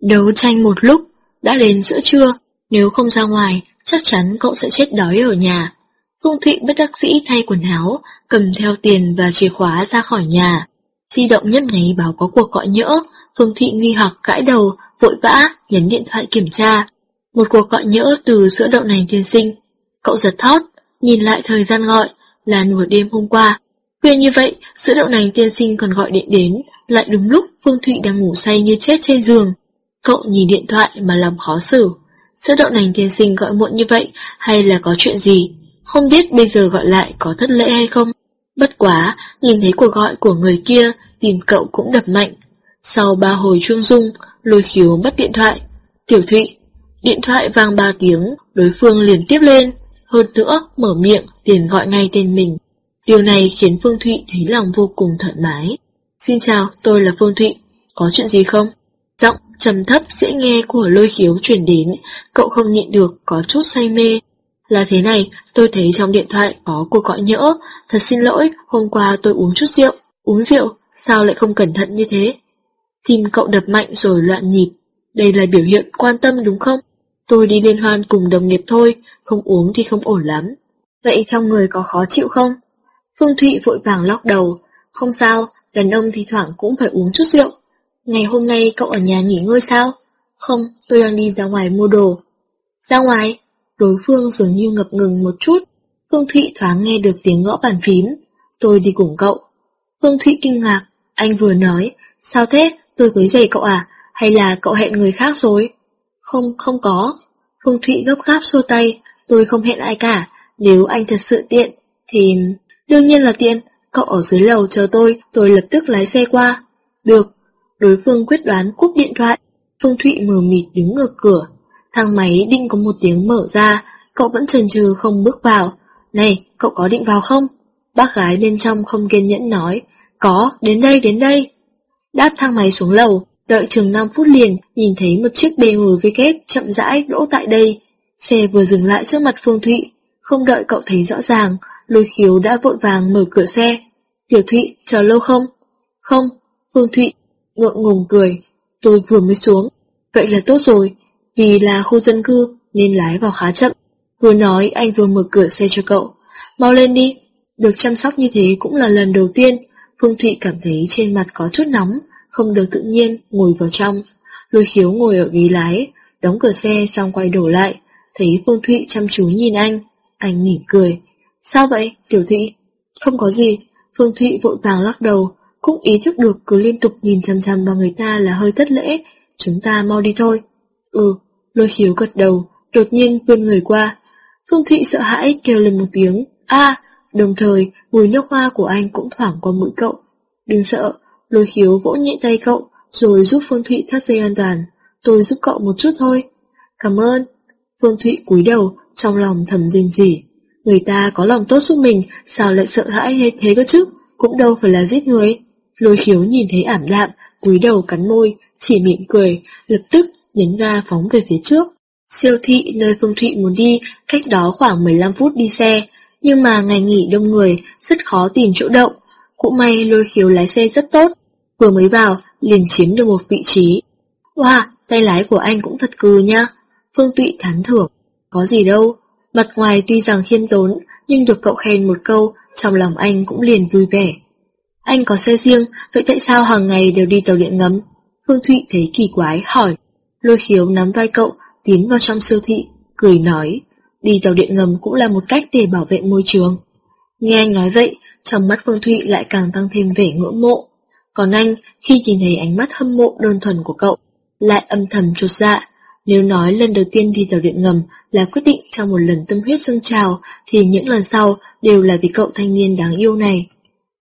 Đấu tranh một lúc, đã đến giữa trưa, nếu không ra ngoài, chắc chắn cậu sẽ chết đói ở nhà. Phương Thụy bất đắc dĩ thay quần áo, cầm theo tiền và chìa khóa ra khỏi nhà. Di động nhấp nháy báo có cuộc gọi nhỡ, Phương Thị nghi hoặc cãi đầu, vội vã, nhấn điện thoại kiểm tra. Một cuộc gọi nhỡ từ sữa đậu nành tiên sinh. Cậu giật thót, nhìn lại thời gian gọi, là nửa đêm hôm qua. Khuya như vậy, sữa đậu nành tiên sinh còn gọi điện đến, lại đúng lúc Phương Thụy đang ngủ say như chết trên giường. Cậu nhìn điện thoại mà lòng khó xử. Sữa đậu nành tiên sinh gọi muộn như vậy hay là có chuyện gì? Không biết bây giờ gọi lại có thất lễ hay không? Bất quá, nhìn thấy cuộc gọi của người kia, tìm cậu cũng đập mạnh. Sau ba hồi chuông rung, lôi khiếu mất điện thoại. Tiểu Thụy, điện thoại vang ba tiếng, đối phương liền tiếp lên. Hơn nữa, mở miệng, liền gọi ngay tên mình. Điều này khiến Phương Thụy thấy lòng vô cùng thoải mái. Xin chào, tôi là Phương Thụy, có chuyện gì không? Trầm thấp dễ nghe của lôi khiếu chuyển đến, cậu không nhịn được, có chút say mê. Là thế này, tôi thấy trong điện thoại có cuộc gọi nhỡ, thật xin lỗi, hôm qua tôi uống chút rượu. Uống rượu, sao lại không cẩn thận như thế? Tim cậu đập mạnh rồi loạn nhịp. Đây là biểu hiện quan tâm đúng không? Tôi đi liên hoan cùng đồng nghiệp thôi, không uống thì không ổn lắm. Vậy trong người có khó chịu không? Phương Thụy vội vàng lóc đầu. Không sao, đàn ông thì thoảng cũng phải uống chút rượu. Ngày hôm nay cậu ở nhà nghỉ ngơi sao? Không, tôi đang đi ra ngoài mua đồ. Ra ngoài? Đối phương dường như ngập ngừng một chút. Phương Thụy thoáng nghe được tiếng gõ bàn phím. Tôi đi cùng cậu. Phương Thụy kinh ngạc. Anh vừa nói, sao thế, tôi quấy giày cậu à, hay là cậu hẹn người khác rồi? Không, không có. Phương Thụy gấp gáp xua tay, tôi không hẹn ai cả, nếu anh thật sự tiện, thì... Đương nhiên là tiện, cậu ở dưới lầu chờ tôi, tôi lập tức lái xe qua. Được, đối phương quyết đoán cúp điện thoại, Phương Thụy mờ mịt đứng ngược cửa. Thang máy đinh có một tiếng mở ra, cậu vẫn chần chừ không bước vào. Này, cậu có định vào không? Bác gái bên trong không kiên nhẫn nói, có, đến đây, đến đây. Đáp thang máy xuống lầu, đợi chừng 5 phút liền, nhìn thấy một chiếc BMW chậm rãi đỗ tại đây. Xe vừa dừng lại trước mặt Phương Thụy, không đợi cậu thấy rõ ràng, lôi khiếu đã vội vàng mở cửa xe. Tiểu Thụy, chờ lâu không? Không, Phương Thụy, ngượng ngùng cười, tôi vừa mới xuống. Vậy là tốt rồi, vì là khu dân cư nên lái vào khá chậm. Vừa nói anh vừa mở cửa xe cho cậu. Mau lên đi, được chăm sóc như thế cũng là lần đầu tiên, Phương Thụy cảm thấy trên mặt có chút nóng, không được tự nhiên, ngồi vào trong. Lôi khiếu ngồi ở ghế lái, đóng cửa xe xong quay đổ lại, thấy Phương Thụy chăm chú nhìn anh. Anh mỉm cười. Sao vậy, Tiểu Thụy? Không có gì. Phương Thụy vội vàng lắc đầu, cũng ý thức được cứ liên tục nhìn chằm chằm vào người ta là hơi thất lễ. Chúng ta mau đi thôi. Ừ, lôi khiếu gật đầu, đột nhiên vươn người qua. Phương Thụy sợ hãi kêu lên một tiếng. a Đồng thời, mùi nước hoa của anh cũng thoảng qua mũi cậu. Đừng sợ, lôi khiếu vỗ nhẹ tay cậu, rồi giúp Phương Thụy thắt dây an toàn. Tôi giúp cậu một chút thôi. Cảm ơn. Phương Thụy cúi đầu, trong lòng thầm rình rỉ. Người ta có lòng tốt giúp mình, sao lại sợ hãi hết thế cơ chứ? Cũng đâu phải là giết người. Lôi khiếu nhìn thấy ảm đạm, cúi đầu cắn môi, chỉ mỉm cười, lập tức nhấn ga phóng về phía trước. Siêu thị nơi Phương Thụy muốn đi, cách đó khoảng 15 phút đi xe, nhưng mà ngày nghỉ đông người, rất khó tìm chỗ đậu. Cũng may lôi khiếu lái xe rất tốt, vừa mới vào, liền chiếm được một vị trí. Wow, tay lái của anh cũng thật cừ nha. Phương Tụy thán thưởng, có gì đâu. Mặt ngoài tuy rằng khiêm tốn, nhưng được cậu khen một câu, trong lòng anh cũng liền vui vẻ. Anh có xe riêng, vậy tại sao hàng ngày đều đi tàu điện ngầm? Phương Thụy thấy kỳ quái, hỏi. Lôi khiếu nắm vai cậu, tiến vào trong siêu thị, cười nói. Đi tàu điện ngầm cũng là một cách để bảo vệ môi trường. Nghe anh nói vậy, trong mắt Phương Thụy lại càng tăng thêm vẻ ngưỡng mộ. Còn anh, khi nhìn thấy ánh mắt hâm mộ đơn thuần của cậu, lại âm thầm chột dạ. Nếu nói lần đầu tiên đi tàu điện ngầm là quyết định trong một lần tâm huyết dâng trào, thì những lần sau đều là vì cậu thanh niên đáng yêu này.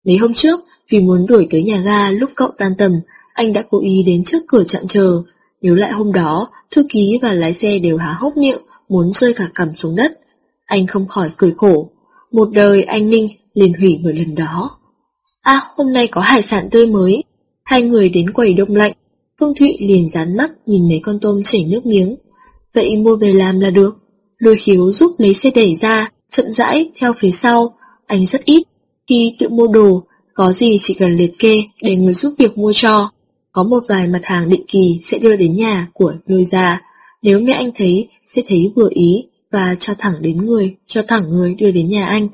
Mấy hôm trước, vì muốn đuổi tới nhà ga lúc cậu tan tầm, anh đã cố ý đến trước cửa chặn chờ. Nhớ lại hôm đó, thư ký và lái xe đều há hốc miệng, muốn rơi cả cằm xuống đất. Anh không khỏi cười khổ. Một đời anh Ninh liền hủy bởi lần đó. À, hôm nay có hải sản tươi mới. Hai người đến quầy đông lạnh. Phương Thụy liền dán mắt nhìn mấy con tôm chảy nước miếng. Vậy mua về làm là được. Lôi khiếu giúp lấy xe đẩy ra, chậm rãi theo phía sau. Anh rất ít. Khi tự mua đồ, có gì chỉ cần liệt kê để người giúp việc mua cho. có một vài mặt hàng định kỳ sẽ đưa đến nhà của người già. Nếu mẹ anh thấy, sẽ thấy vừa ý và cho thẳng đến người, cho thẳng người đưa đến nhà anh.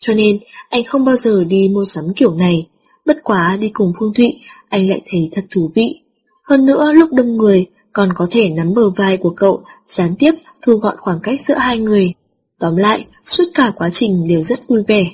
Cho nên, anh không bao giờ đi mua sắm kiểu này. Bất quá đi cùng Phương Thụy, anh lại thấy thật thú vị. Hơn nữa, lúc đông người, còn có thể nắm bờ vai của cậu, gián tiếp thu gọn khoảng cách giữa hai người. Tóm lại, suốt cả quá trình đều rất vui vẻ.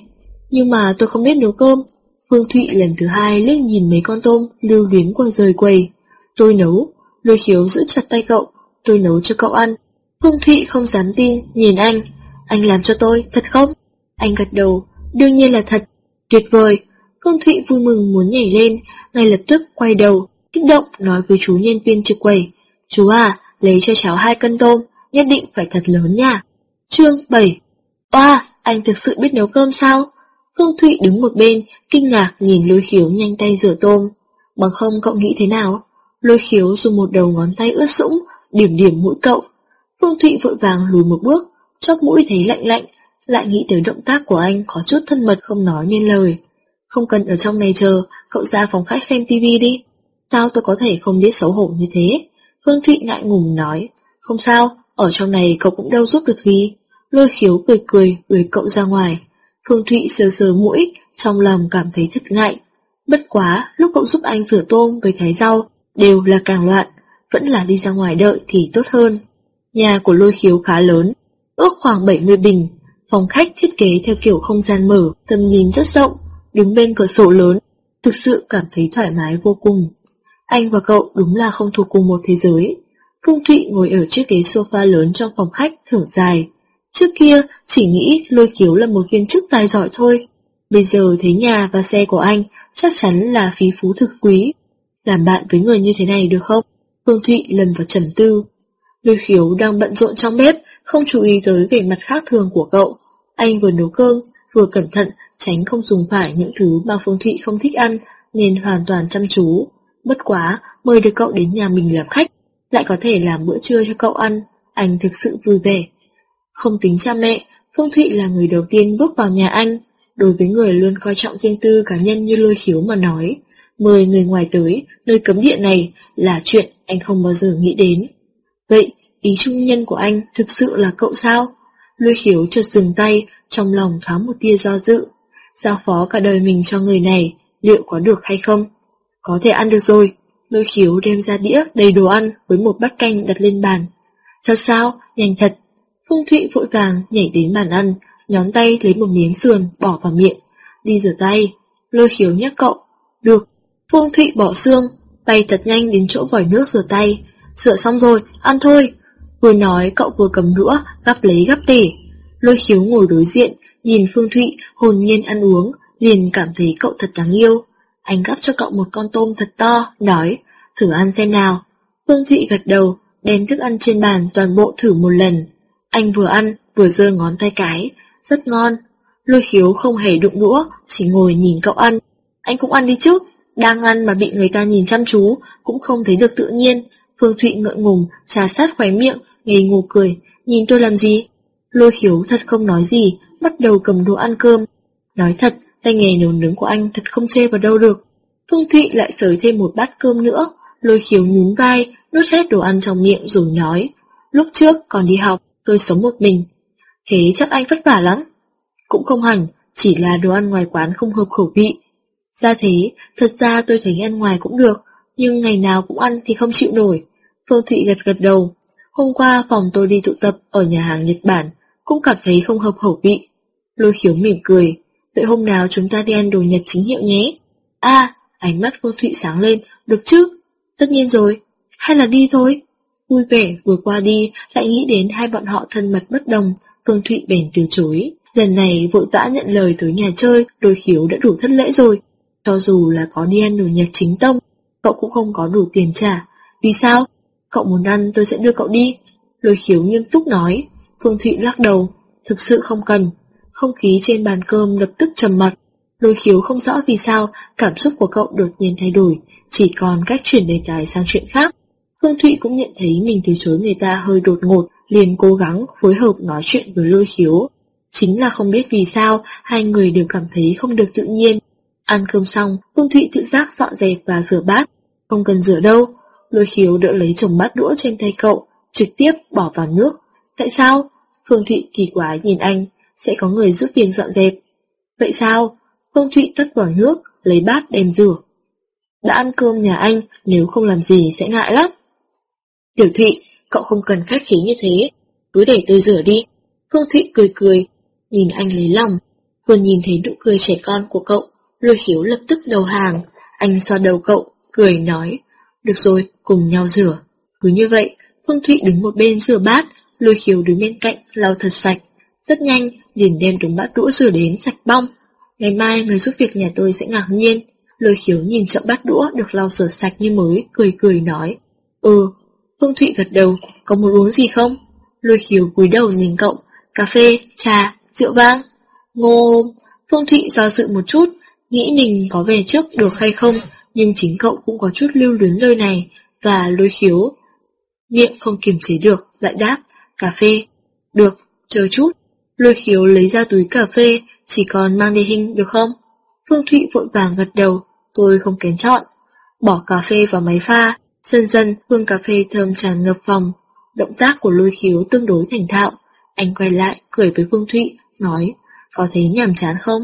Nhưng mà tôi không biết nấu cơm. Phương Thụy lần thứ hai liếc nhìn mấy con tôm lưu luyến qua rời quầy. Tôi nấu, lôi khiếu giữ chặt tay cậu, tôi nấu cho cậu ăn. Phương Thụy không dám tin, nhìn anh. Anh làm cho tôi, thật không? Anh gật đầu, đương nhiên là thật. Tuyệt vời. Phương Thụy vui mừng muốn nhảy lên, ngay lập tức quay đầu, kích động nói với chú nhân viên trực quầy. Chú à, lấy cho cháu hai cân tôm, nhất định phải thật lớn nha. Chương 7 Oa, anh thực sự biết nấu cơm sao? Phương Thụy đứng một bên, kinh ngạc nhìn lôi khiếu nhanh tay rửa tôm. Bằng không cậu nghĩ thế nào? Lôi khiếu dùng một đầu ngón tay ướt sũng, điểm điểm mũi cậu. Phương Thụy vội vàng lùi một bước, chóp mũi thấy lạnh lạnh, lại nghĩ tới động tác của anh có chút thân mật không nói nên lời. Không cần ở trong này chờ, cậu ra phòng khách xem tivi đi. Sao tôi có thể không biết xấu hổ như thế? Phương Thụy ngại ngùng nói, không sao, ở trong này cậu cũng đâu giúp được gì. Lôi khiếu cười cười, đuổi cậu ra ngoài. Phương Thụy sờ sờ mũi, trong lòng cảm thấy thật ngại. Bất quá, lúc cậu giúp anh rửa tôm với thái rau, đều là càng loạn, vẫn là đi ra ngoài đợi thì tốt hơn. Nhà của lôi khiếu khá lớn, ước khoảng 70 bình, phòng khách thiết kế theo kiểu không gian mở, tầm nhìn rất rộng, đứng bên cửa sổ lớn, thực sự cảm thấy thoải mái vô cùng. Anh và cậu đúng là không thuộc cùng một thế giới. Phương Thụy ngồi ở chiếc ghế sofa lớn trong phòng khách thở dài. Trước kia chỉ nghĩ lôi kiếu là một viên chức tài giỏi thôi. Bây giờ thấy nhà và xe của anh chắc chắn là phí phú thực quý. Làm bạn với người như thế này được không? Phương Thụy lần vào trầm tư. Lôi khiếu đang bận rộn trong bếp, không chú ý tới vẻ mặt khác thường của cậu. Anh vừa nấu cơm, vừa cẩn thận, tránh không dùng phải những thứ mà Phương Thụy không thích ăn, nên hoàn toàn chăm chú. Bất quá, mời được cậu đến nhà mình làm khách, lại có thể làm bữa trưa cho cậu ăn, anh thực sự vui vẻ. Không tính cha mẹ, Phương Thụy là người đầu tiên bước vào nhà anh. Đối với người luôn coi trọng riêng tư cá nhân như lôi khiếu mà nói, mời người ngoài tới, nơi cấm địa này là chuyện anh không bao giờ nghĩ đến. Vậy, ý trung nhân của anh thực sự là cậu sao? Lôi khiếu chợt dừng tay, trong lòng thoáng một tia do dự. Giao phó cả đời mình cho người này, liệu có được hay không? Có thể ăn được rồi. Lôi khiếu đem ra đĩa đầy đồ ăn với một bát canh đặt lên bàn. Thật sao? Nhanh thật. Phương Thụy vội vàng nhảy đến bàn ăn, nhón tay lấy một miếng sườn bỏ vào miệng. Đi rửa tay. Lôi khiếu nhắc cậu. Được. Phương Thụy bỏ xương, tay thật nhanh đến chỗ vòi nước rửa tay. Rửa xong rồi, ăn thôi. Vừa nói cậu vừa cầm đũa, gắp lấy gắp tể. Lôi khiếu ngồi đối diện, nhìn Phương Thụy hồn nhiên ăn uống, liền cảm thấy cậu thật đáng yêu. Anh gắp cho cậu một con tôm thật to, nói, thử ăn xem nào. Phương Thụy gật đầu, đem thức ăn trên bàn toàn bộ thử một lần. Anh vừa ăn, vừa giơ ngón tay cái, rất ngon. Lôi khiếu không hề đụng đũa, chỉ ngồi nhìn cậu ăn. Anh cũng ăn đi chứ, đang ăn mà bị người ta nhìn chăm chú, cũng không thấy được tự nhiên. Phương Thụy ngượng ngùng, trà sát khóe miệng, ngây ngô cười, nhìn tôi làm gì? Lôi khiếu thật không nói gì, bắt đầu cầm đồ ăn cơm. Nói thật, tay nghề nấu nướng của anh thật không chê vào đâu được. Phương Thụy lại sới thêm một bát cơm nữa, lôi khiếu nhún vai, nuốt hết đồ ăn trong miệng rồi nói. Lúc trước còn đi học, tôi sống một mình. Thế chắc anh vất vả lắm. Cũng không hẳn, chỉ là đồ ăn ngoài quán không hợp khẩu vị. Ra thế, thật ra tôi thấy ăn ngoài cũng được, nhưng ngày nào cũng ăn thì không chịu nổi. Phương Thụy gật gật đầu. Hôm qua phòng tôi đi tụ tập ở nhà hàng Nhật Bản, cũng cảm thấy không hợp khẩu vị. Lôi khiếu mỉm cười. Vậy hôm nào chúng ta đi ăn đồ Nhật chính hiệu nhé. À, ánh mắt Phương Thụy sáng lên, được chứ? Tất nhiên rồi. Hay là đi thôi? Vui vẻ vừa qua đi, lại nghĩ đến hai bọn họ thân mật bất đồng, Phương Thụy bèn từ chối. Lần này vội vã nhận lời tới nhà chơi, đôi khiếu đã đủ thất lễ rồi. Cho dù là có đi ăn đồ Nhật chính tông, cậu cũng không có đủ tiền trả. Vì sao? Cậu muốn ăn tôi sẽ đưa cậu đi. Lôi khiếu nghiêm túc nói. Phương Thụy lắc đầu. Thực sự không cần. Không khí trên bàn cơm lập tức trầm mặt Lôi khiếu không rõ vì sao cảm xúc của cậu đột nhiên thay đổi, chỉ còn cách chuyển đề tài sang chuyện khác. Phương Thụy cũng nhận thấy mình từ chối người ta hơi đột ngột, liền cố gắng phối hợp nói chuyện với lôi khiếu. Chính là không biết vì sao hai người đều cảm thấy không được tự nhiên. Ăn cơm xong, Phương Thụy tự giác dọn dẹp và rửa bát. Không cần rửa đâu. Lôi khiếu đỡ lấy chồng bát đũa trên tay cậu, trực tiếp bỏ vào nước. Tại sao? Phương Thụy kỳ quái nhìn anh, sẽ có người giúp việc dọn dẹp. Vậy sao? Phương Thụy tắt vào nước, lấy bát đem rửa. Đã ăn cơm nhà anh, nếu không làm gì sẽ ngại lắm. Tiểu Thụy, cậu không cần khách khí như thế, cứ để tôi rửa đi. Phương Thụy cười cười, nhìn anh lấy lòng. Vừa nhìn thấy nụ cười trẻ con của cậu, lôi khiếu lập tức đầu hàng. Anh xoa đầu cậu, cười nói, được rồi, cùng nhau rửa. Cứ như vậy, Phương Thụy đứng một bên rửa bát, lôi khiếu đứng bên cạnh lau thật sạch. Rất nhanh, liền đem đúng bát đũa rửa đến sạch bong. Ngày mai người giúp việc nhà tôi sẽ ngạc nhiên. Lôi khiếu nhìn chậm bát đũa được lau rửa sạch như mới, cười cười nói. Ừ, Phương Thụy gật đầu, có muốn uống gì không? Lôi khiếu cúi đầu nhìn cậu, cà phê, trà, rượu vang. Ngô, Phương Thụy do dự một chút, nghĩ mình có về trước được hay không, nhưng chính cậu cũng có chút lưu luyến lời này, và lôi khiếu. Miệng không kiềm chế được, lại đáp, cà phê. Được, chờ chút. Lôi khiếu lấy ra túi cà phê, chỉ còn mang đi hình được không? Phương Thụy vội vàng gật đầu, tôi không kén chọn. Bỏ cà phê vào máy pha, dần dần hương cà phê thơm tràn ngập phòng. Động tác của lôi khiếu tương đối thành thạo. Anh quay lại, cười với Phương Thụy, nói, có thấy nhàm chán không?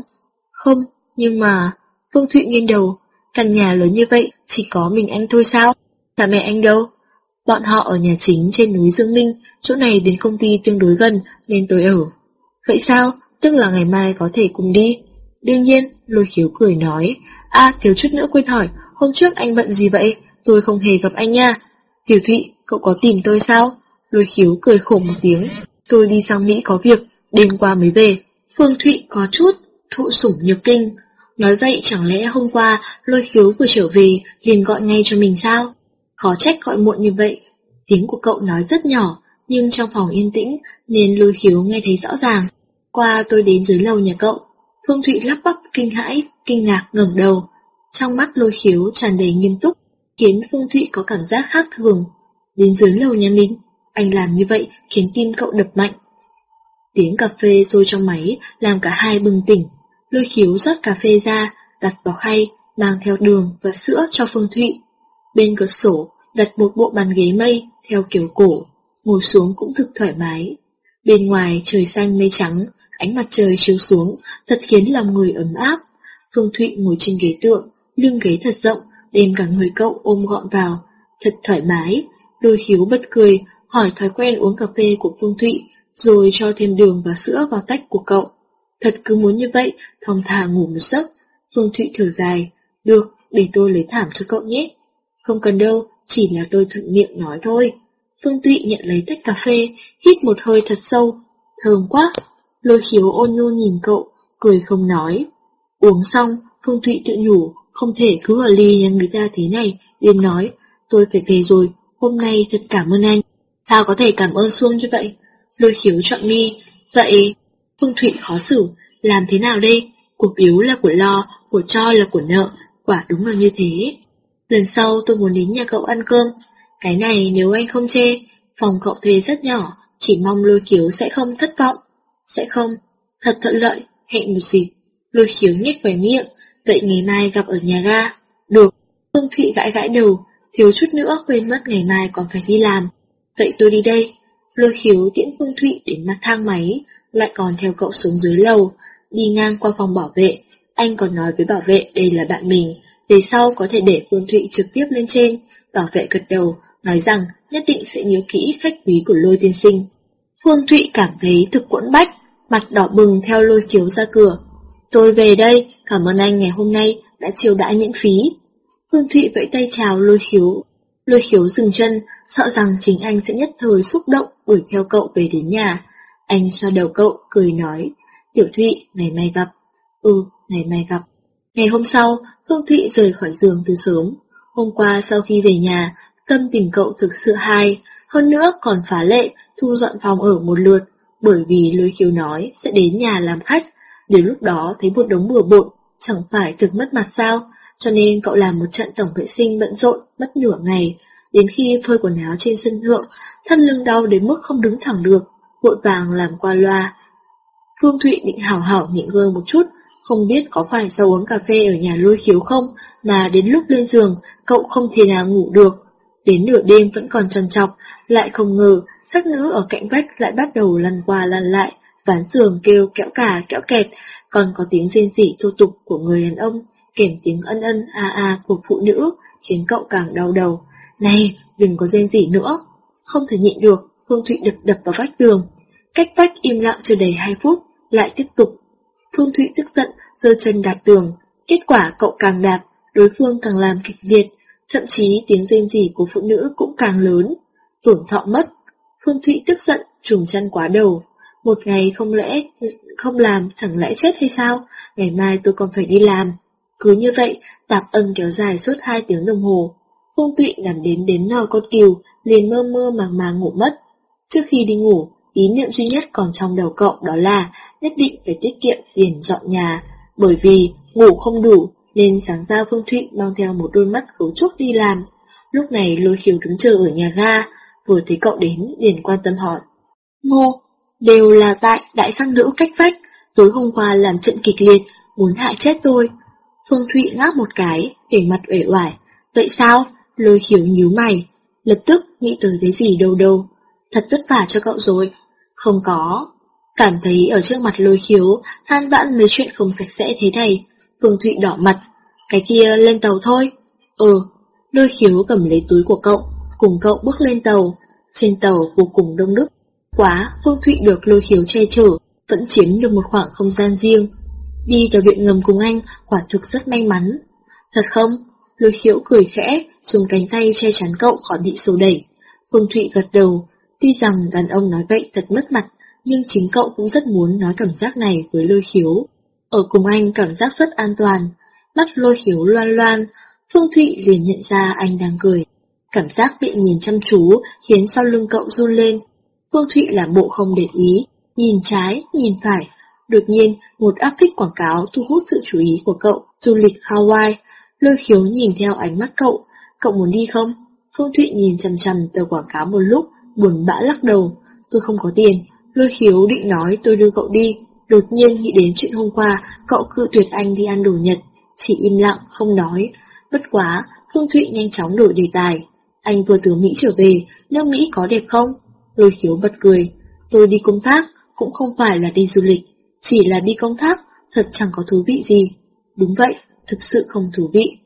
Không, nhưng mà... Phương Thụy nghiêng đầu, căn nhà lớn như vậy, chỉ có mình anh thôi sao? Cả mẹ anh đâu? Bọn họ ở nhà chính trên núi Dương Minh, chỗ này đến công ty tương đối gần nên tôi ở. Vậy sao? Tức là ngày mai có thể cùng đi. Đương nhiên, lôi khiếu cười nói, a thiếu chút nữa quên hỏi, hôm trước anh bận gì vậy? Tôi không hề gặp anh nha. Tiểu Thụy, cậu có tìm tôi sao? Lôi khiếu cười khổ một tiếng. Tôi đi sang Mỹ có việc, đêm qua mới về. Phương Thụy có chút, thụ sủng nhược kinh. Nói vậy chẳng lẽ hôm qua lôi khiếu vừa trở về liền gọi ngay cho mình sao? Khó trách gọi muộn như vậy. Tiếng của cậu nói rất nhỏ, nhưng trong phòng yên tĩnh nên lôi khiếu nghe thấy rõ ràng. Qua tôi đến dưới lầu nhà cậu. Phương Thụy lắp bắp kinh hãi, kinh ngạc ngẩng đầu. Trong mắt lôi khiếu tràn đầy nghiêm túc, khiến Phương Thụy có cảm giác khác thường. Đến dưới lầu nhà mình, anh làm như vậy khiến tim cậu đập mạnh. Tiếng cà phê sôi trong máy làm cả hai bừng tỉnh. Lôi khiếu rót cà phê ra, đặt vào khay, mang theo đường và sữa cho Phương Thụy. Bên cửa sổ, đặt một bộ bàn ghế mây theo kiểu cổ, ngồi xuống cũng thực thoải mái. Bên ngoài trời xanh mây trắng, ánh mặt trời chiếu xuống, thật khiến lòng người ấm áp. Phương Thụy ngồi trên ghế tượng, lưng ghế thật rộng, đem cả người cậu ôm gọn vào, thật thoải mái. Đôi khiếu bất cười, hỏi thói quen uống cà phê của Phương Thụy, rồi cho thêm đường và sữa vào tách của cậu. Thật cứ muốn như vậy, thong thả ngủ một giấc. Phương Thụy thở dài, được, để tôi lấy thảm cho cậu nhé. Không cần đâu, chỉ là tôi thuận miệng nói thôi. Phương Thụy nhận lấy tách cà phê, hít một hơi thật sâu. Thơm quá! Lôi khiếu ôn nhu nhìn cậu, cười không nói. Uống xong, Phương Thụy tự nhủ, không thể cứ ở ly nhà người ta thế này, liền nói, tôi phải về rồi, hôm nay thật cảm ơn anh. Sao có thể cảm ơn Xuông như vậy? Lôi khiếu chọn mi, vậy Phương Thụy khó xử, làm thế nào đây? Của biếu là của lo, của cho là của nợ, quả đúng là như thế. Lần sau tôi muốn đến nhà cậu ăn cơm. Cái này nếu anh không chê, phòng cậu thuê rất nhỏ, chỉ mong lôi khiếu sẽ không thất vọng. Sẽ không, thật thuận lợi, hẹn một dịp. Lôi khiếu nhếch khóe miệng, vậy ngày mai gặp ở nhà ga. Được, Phương Thụy gãi gãi đầu, thiếu chút nữa quên mất ngày mai còn phải đi làm. Vậy tôi đi đây. Lôi khiếu tiễn Phương Thụy đến mặt thang máy, lại còn theo cậu xuống dưới lầu, đi ngang qua phòng bảo vệ. Anh còn nói với bảo vệ đây là bạn mình, về sau có thể để Phương Thụy trực tiếp lên trên, bảo vệ gật đầu, nói rằng nhất định sẽ nhớ kỹ khách quý của lôi tiên sinh. Phương Thụy cảm thấy thực quẫn bách, mặt đỏ bừng theo lôi khiếu ra cửa. Tôi về đây, cảm ơn anh ngày hôm nay đã chiều đãi miễn phí. Phương Thụy vẫy tay chào lôi khiếu. Lôi khiếu dừng chân, sợ rằng chính anh sẽ nhất thời xúc động đuổi theo cậu về đến nhà. Anh xoa đầu cậu, cười nói, Tiểu Thụy, ngày mai gặp. Ừ, ngày mai gặp. Ngày hôm sau, Phương Thụy rời khỏi giường từ sớm. Hôm qua sau khi về nhà, tâm tình cậu thực sự hay, hơn nữa còn phá lệ thu dọn phòng ở một lượt, bởi vì lôi khiếu nói sẽ đến nhà làm khách, đến lúc đó thấy một đống bừa bộn, chẳng phải thực mất mặt sao, cho nên cậu làm một trận tổng vệ sinh bận rộn mất nửa ngày, đến khi phơi quần áo trên sân thượng, thân lưng đau đến mức không đứng thẳng được, vội vàng làm qua loa. Phương Thụy định hảo hảo nghỉ ngơi một chút, Không biết có phải do uống cà phê ở nhà lôi khiếu không, mà đến lúc lên giường, cậu không thể nào ngủ được. Đến nửa đêm vẫn còn trần trọc, lại không ngờ, sắc nữ ở cạnh vách lại bắt đầu lăn qua lăn lại, ván giường kêu kẽo cả kẽo kẹt, còn có tiếng rên rỉ thô tục của người đàn ông, kèm tiếng ân ân a a của phụ nữ, khiến cậu càng đau đầu. Này, đừng có rên rỉ nữa. Không thể nhịn được, Phương Thụy đập đập vào vách tường. Cách vách im lặng chưa đầy hai phút, lại tiếp tục. Phương Thụy tức giận, giơ chân đạp tường. Kết quả cậu càng đạp, đối phương càng làm kịch liệt, thậm chí tiếng rên rỉ của phụ nữ cũng càng lớn. Tổn thọ mất. Phương Thụy tức giận, trùng chân quá đầu. Một ngày không lẽ, không làm chẳng lẽ chết hay sao? Ngày mai tôi còn phải đi làm. Cứ như vậy, tạp ân kéo dài suốt hai tiếng đồng hồ. Phương Tụy nằm đến đến nò con kiều, liền mơ mơ màng màng ngủ mất. Trước khi đi ngủ, ý niệm duy nhất còn trong đầu cậu đó là nhất định phải tiết kiệm tiền dọn nhà, bởi vì ngủ không đủ nên sáng ra Phương Thụy mang theo một đôi mắt cấu trúc đi làm. Lúc này lôi khiếu đứng chờ ở nhà ga, vừa thấy cậu đến liền quan tâm hỏi. Ngô, đều là tại đại sang nữ cách vách, tối hôm qua làm trận kịch liệt, muốn hại chết tôi. Phương Thụy ngáp một cái, vẻ mặt uể oải. Vậy sao? Lôi khiếu nhíu mày, lập tức nghĩ tới cái gì đâu đâu. Thật vất vả cho cậu rồi. Không có. Cảm thấy ở trước mặt lôi khiếu, than vãn mấy chuyện không sạch sẽ thế này. Phương Thụy đỏ mặt. Cái kia lên tàu thôi. Ừ. Lôi khiếu cầm lấy túi của cậu, cùng cậu bước lên tàu. Trên tàu vô cùng đông đúc. Quá, Phương Thụy được lôi khiếu che chở, vẫn chiếm được một khoảng không gian riêng. Đi tàu điện ngầm cùng anh, quả thực rất may mắn. Thật không? Lôi khiếu cười khẽ, dùng cánh tay che chắn cậu khỏi bị sổ đẩy. Phương Thụy gật đầu, tuy rằng đàn ông nói vậy thật mất mặt, nhưng chính cậu cũng rất muốn nói cảm giác này với lôi khiếu. Ở cùng anh cảm giác rất an toàn, mắt lôi khiếu loan loan, Phương Thụy liền nhận ra anh đang cười. Cảm giác bị nhìn chăm chú khiến sau lưng cậu run lên. Phương Thụy làm bộ không để ý, nhìn trái, nhìn phải. Đột nhiên, một áp phích quảng cáo thu hút sự chú ý của cậu, du lịch Hawaii. Lôi khiếu nhìn theo ánh mắt cậu, cậu muốn đi không? Phương Thụy nhìn chằm chằm tờ quảng cáo một lúc, buồn bã lắc đầu. Tôi không có tiền, lôi khiếu định nói tôi đưa cậu đi. Đột nhiên nghĩ đến chuyện hôm qua, cậu cự tuyệt anh đi ăn đồ Nhật. Chỉ im lặng, không nói. Bất quá, Phương Thụy nhanh chóng đổi đề tài. Anh vừa từ Mỹ trở về, nước Mỹ có đẹp không? Lôi khiếu bật cười. Tôi đi công tác, cũng không phải là đi du lịch. Chỉ là đi công tác, thật chẳng có thú vị gì. Đúng vậy, thực sự không thú vị.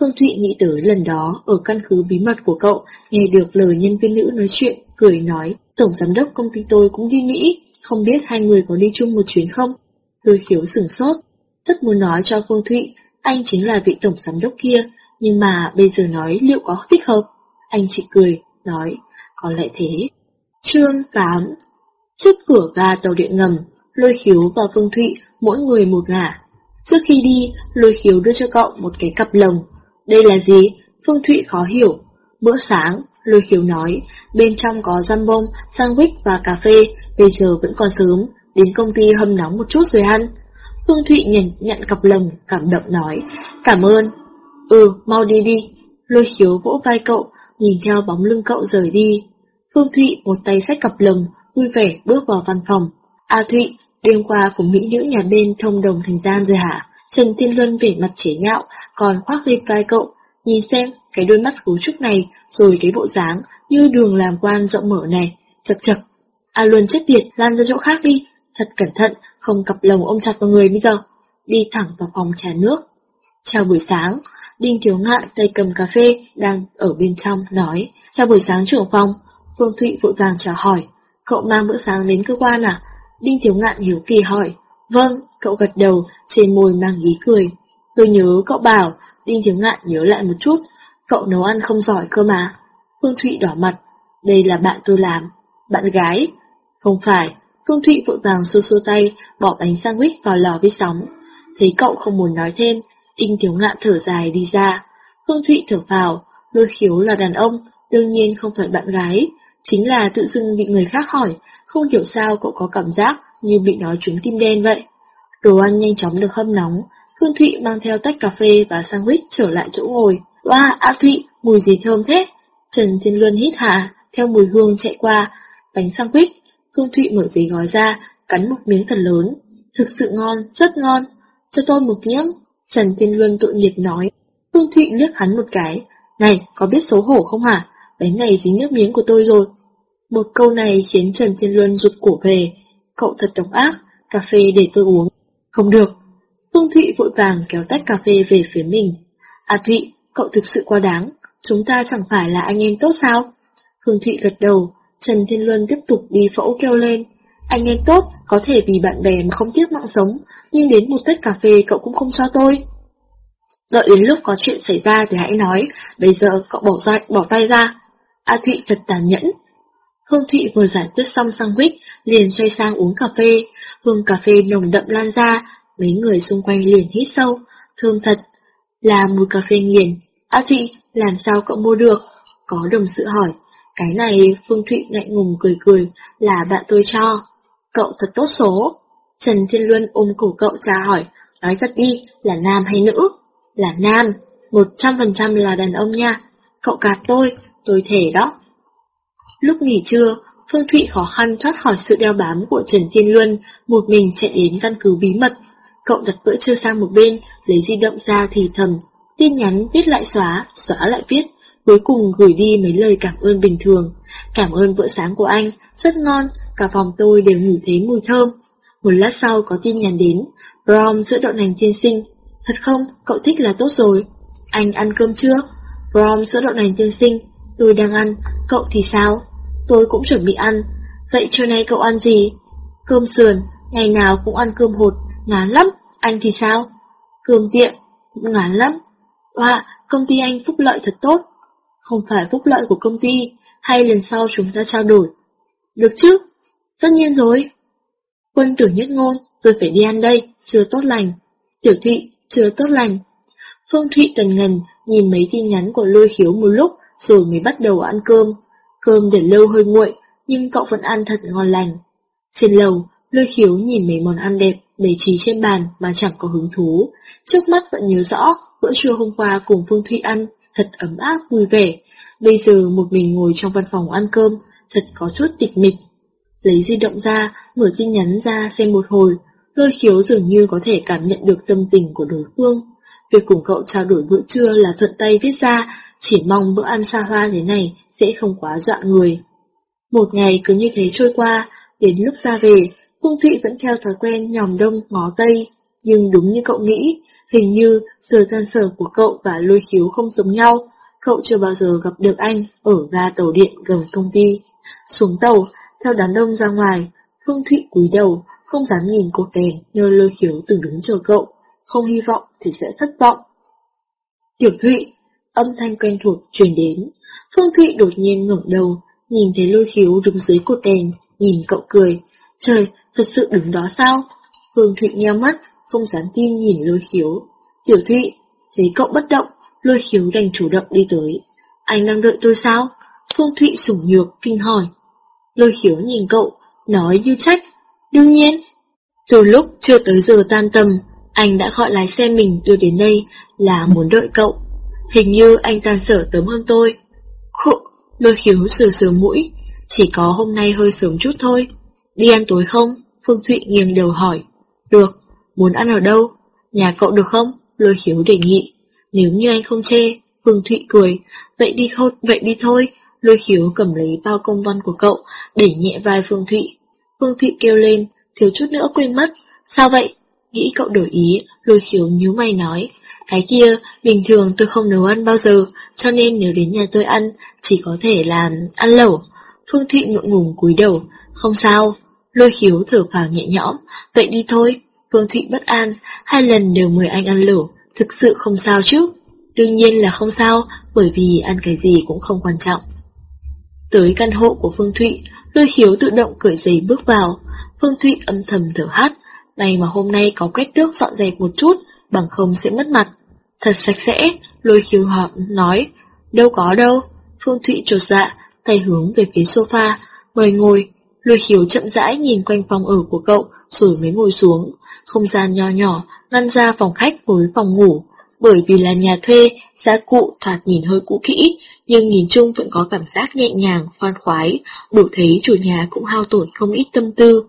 Phương Thụy nghĩ tới lần đó ở căn cứ bí mật của cậu, nghe được lời nhân viên nữ nói chuyện, cười nói, Tổng Giám đốc công ty tôi cũng đi Mỹ, không biết hai người có đi chung một chuyến không? Lôi khiếu sửng sốt, rất muốn nói cho Phương Thụy, anh chính là vị Tổng Giám đốc kia, nhưng mà bây giờ nói liệu có thích hợp? Anh chỉ cười, nói, có lẽ thế. Chương 8 Trước cửa ga tàu điện ngầm, Lôi Khiếu và Phương Thụy mỗi người một ngả. Trước khi đi, Lôi Khiếu đưa cho cậu một cái cặp lồng, đây là gì? Phương Thụy khó hiểu. Bữa sáng, lôi khiếu nói, bên trong có giam bông, sandwich và cà phê, bây giờ vẫn còn sớm, đến công ty hâm nóng một chút rồi ăn. Phương Thụy nhận, nhận cặp lồng, cảm động nói, cảm ơn. Ừ, mau đi đi. Lôi khiếu vỗ vai cậu, nhìn theo bóng lưng cậu rời đi. Phương Thụy một tay sách cặp lồng, vui vẻ bước vào văn phòng. A Thụy, đêm qua cùng mỹ nữ nhà bên thông đồng thành gian rồi hả? Trần Tiên Luân vẻ mặt chế nhạo, còn khoác lên vai cậu, nhìn xem cái đôi mắt cú trúc này, rồi cái bộ dáng như đường làm quan rộng mở này, chật chật. A Luân chết tiệt, lan ra chỗ khác đi, thật cẩn thận, không cặp lồng ôm chặt vào người bây giờ. Đi thẳng vào phòng trà nước. Chào buổi sáng, Đinh Thiếu Ngạn tay cầm cà phê đang ở bên trong nói, chào buổi sáng trưởng phòng. Phương Thụy vội vàng trả hỏi, cậu mang bữa sáng đến cơ quan à? Đinh Thiếu Ngạn hiểu kỳ hỏi, vâng, cậu gật đầu, trên môi mang ý cười. Tôi nhớ cậu bảo, Đinh Thiếu Ngạn nhớ lại một chút, cậu nấu ăn không giỏi cơ mà. Phương Thụy đỏ mặt, đây là bạn tôi làm. Bạn gái? Không phải, Phương Thụy vội vàng xua xua tay, bỏ bánh sandwich vào lò với sóng. Thấy cậu không muốn nói thêm, Đinh Thiếu Ngạn thở dài đi ra. Phương Thụy thở vào, lôi khiếu là đàn ông, đương nhiên không phải bạn gái. Chính là tự dưng bị người khác hỏi, không hiểu sao cậu có cảm giác như bị nói trúng tim đen vậy. Đồ ăn nhanh chóng được hâm nóng, Phương Thụy mang theo tách cà phê và sandwich trở lại chỗ ngồi. Wow, A Thụy, mùi gì thơm thế? Trần Thiên Luân hít hà, theo mùi hương chạy qua. Bánh sandwich, Phương Thụy mở giấy gói ra, cắn một miếng thật lớn. Thực sự ngon, rất ngon. cho tôi một miếng. Trần Thiên Luân tội nghiệp nói. Phương Thụy liếc hắn một cái. Này, có biết xấu hổ không hả? Bánh này dính nước miếng của tôi rồi. Một câu này khiến Trần Thiên Luân rụt cổ về. Cậu thật độc ác, cà phê để tôi uống. Không được. Phương Thụy vội vàng kéo tách cà phê về phía mình. À Thụy, cậu thực sự quá đáng. Chúng ta chẳng phải là anh em tốt sao? Phương Thụy gật đầu. Trần Thiên Luân tiếp tục đi phẫu kêu lên. Anh em tốt, có thể vì bạn bè mà không tiếc mạng sống, nhưng đến một tách cà phê cậu cũng không cho tôi. Đợi đến lúc có chuyện xảy ra thì hãy nói, bây giờ cậu bỏ, ra, bỏ tay ra. A Thụy thật tàn nhẫn. Hương Thụy vừa giải quyết xong sandwich, liền xoay sang uống cà phê. Hương cà phê nồng đậm lan ra, mấy người xung quanh liền hít sâu, Thương thật. Là mùi cà phê nghiền. A Thụy, làm sao cậu mua được? Có đồng sự hỏi. Cái này Phương Thụy ngại ngùng cười cười, là bạn tôi cho. Cậu thật tốt số. Trần Thiên Luân ôm cổ cậu tra hỏi, nói thật đi, là nam hay nữ? Là nam, 100% là đàn ông nha. Cậu gạt tôi, tôi thể đó. Lúc nghỉ trưa, Phương Thụy khó khăn thoát khỏi sự đeo bám của Trần Thiên Luân, một mình chạy đến căn cứ bí mật. Cậu đặt bữa trưa sang một bên, lấy di động ra thì thầm, tin nhắn viết lại xóa, xóa lại viết, cuối cùng gửi đi mấy lời cảm ơn bình thường. Cảm ơn bữa sáng của anh, rất ngon, cả phòng tôi đều ngửi thấy mùi thơm. Một lát sau có tin nhắn đến, Brom giữa đậu nành tiên sinh. Thật không, cậu thích là tốt rồi. Anh ăn cơm chưa? Brom giữa đậu nành tiên sinh. Tôi đang ăn, cậu thì sao? Tôi cũng chuẩn bị ăn. Vậy trưa nay cậu ăn gì? Cơm sườn, ngày nào cũng ăn cơm hột, ngán lắm. Anh thì sao? Cơm tiệm, cũng ngán lắm. Wow, công ty anh phúc lợi thật tốt. Không phải phúc lợi của công ty, hay lần sau chúng ta trao đổi. Được chứ? Tất nhiên rồi. Quân tử nhất ngôn, tôi phải đi ăn đây, chưa tốt lành. Tiểu Thụy, chưa tốt lành. Phương Thụy tần ngần, nhìn mấy tin nhắn của lôi khiếu một lúc, rồi mới bắt đầu ăn cơm. Cơm để lâu hơi nguội, nhưng cậu vẫn ăn thật ngon lành. Trên lầu, lôi khiếu nhìn mấy món ăn đẹp, bày trí trên bàn mà chẳng có hứng thú. Trước mắt vẫn nhớ rõ, bữa trưa hôm qua cùng Phương Thụy ăn, thật ấm áp vui vẻ. Bây giờ một mình ngồi trong văn phòng ăn cơm, thật có chút tịch mịch. Lấy di động ra, mở tin nhắn ra xem một hồi, lôi khiếu dường như có thể cảm nhận được tâm tình của đối phương. Việc cùng cậu trao đổi bữa trưa là thuận tay viết ra, chỉ mong bữa ăn xa hoa thế này sẽ không quá dọa người. Một ngày cứ như thế trôi qua, đến lúc ra về, Phương Thụy vẫn theo thói quen nhòm đông ngó tây, nhưng đúng như cậu nghĩ, hình như giờ tan sở của cậu và lôi khiếu không giống nhau, cậu chưa bao giờ gặp được anh ở ga tàu điện gần công ty. Xuống tàu, theo đám đông ra ngoài, Phương Thụy cúi đầu, không dám nhìn cột đèn nơi lôi khiếu từng đứng chờ cậu, không hy vọng thì sẽ thất vọng. Tiểu Thụy, âm thanh quen thuộc truyền đến, Phương Thụy đột nhiên ngẩng đầu, nhìn thấy lôi khiếu đứng dưới cột đèn, nhìn cậu cười. Trời, thật sự đứng đó sao? Phương Thụy nheo mắt, không dám tin nhìn lôi khiếu. Tiểu Thụy, thấy cậu bất động, lôi khiếu đành chủ động đi tới. Anh đang đợi tôi sao? Phương Thụy sủng nhược, kinh hỏi. Lôi khiếu nhìn cậu, nói như trách. Đương nhiên. Từ lúc chưa tới giờ tan tầm, anh đã gọi lái xe mình đưa đến đây là muốn đợi cậu. Hình như anh tan sở sớm hơn tôi. Khụ, lôi khiếu sờ sờ mũi, chỉ có hôm nay hơi sớm chút thôi. Đi ăn tối không? Phương Thụy nghiêng đầu hỏi. Được, muốn ăn ở đâu? Nhà cậu được không? Lôi khiếu đề nghị. Nếu như anh không chê, Phương Thụy cười. Vậy đi không, vậy đi thôi. Lôi khiếu cầm lấy bao công văn của cậu, để nhẹ vai Phương Thụy. Phương Thụy kêu lên, thiếu chút nữa quên mất. Sao vậy? Nghĩ cậu đổi ý, lôi khiếu nhíu mày nói. Cái kia, bình thường tôi không nấu ăn bao giờ, cho nên nếu đến nhà tôi ăn, chỉ có thể là ăn lẩu. Phương Thụy ngượng ngùng cúi đầu, không sao. Lôi khiếu thở phào nhẹ nhõm, vậy đi thôi. Phương Thụy bất an, hai lần đều mời anh ăn lẩu, thực sự không sao chứ. Đương nhiên là không sao, bởi vì ăn cái gì cũng không quan trọng. Tới căn hộ của Phương Thụy, lôi khiếu tự động cởi giày bước vào. Phương Thụy âm thầm thở hát, may mà hôm nay có quét tước dọn dẹp một chút, bằng không sẽ mất mặt. Thật sạch sẽ, lôi khiếu họ nói, đâu có đâu. Phương Thụy trột dạ, tay hướng về phía sofa, mời ngồi. Lôi khiếu chậm rãi nhìn quanh phòng ở của cậu, rồi mới ngồi xuống. Không gian nho nhỏ, ngăn ra phòng khách với phòng ngủ. Bởi vì là nhà thuê, gia cụ thoạt nhìn hơi cũ kỹ, nhưng nhìn chung vẫn có cảm giác nhẹ nhàng, khoan khoái, đủ thấy chủ nhà cũng hao tổn không ít tâm tư.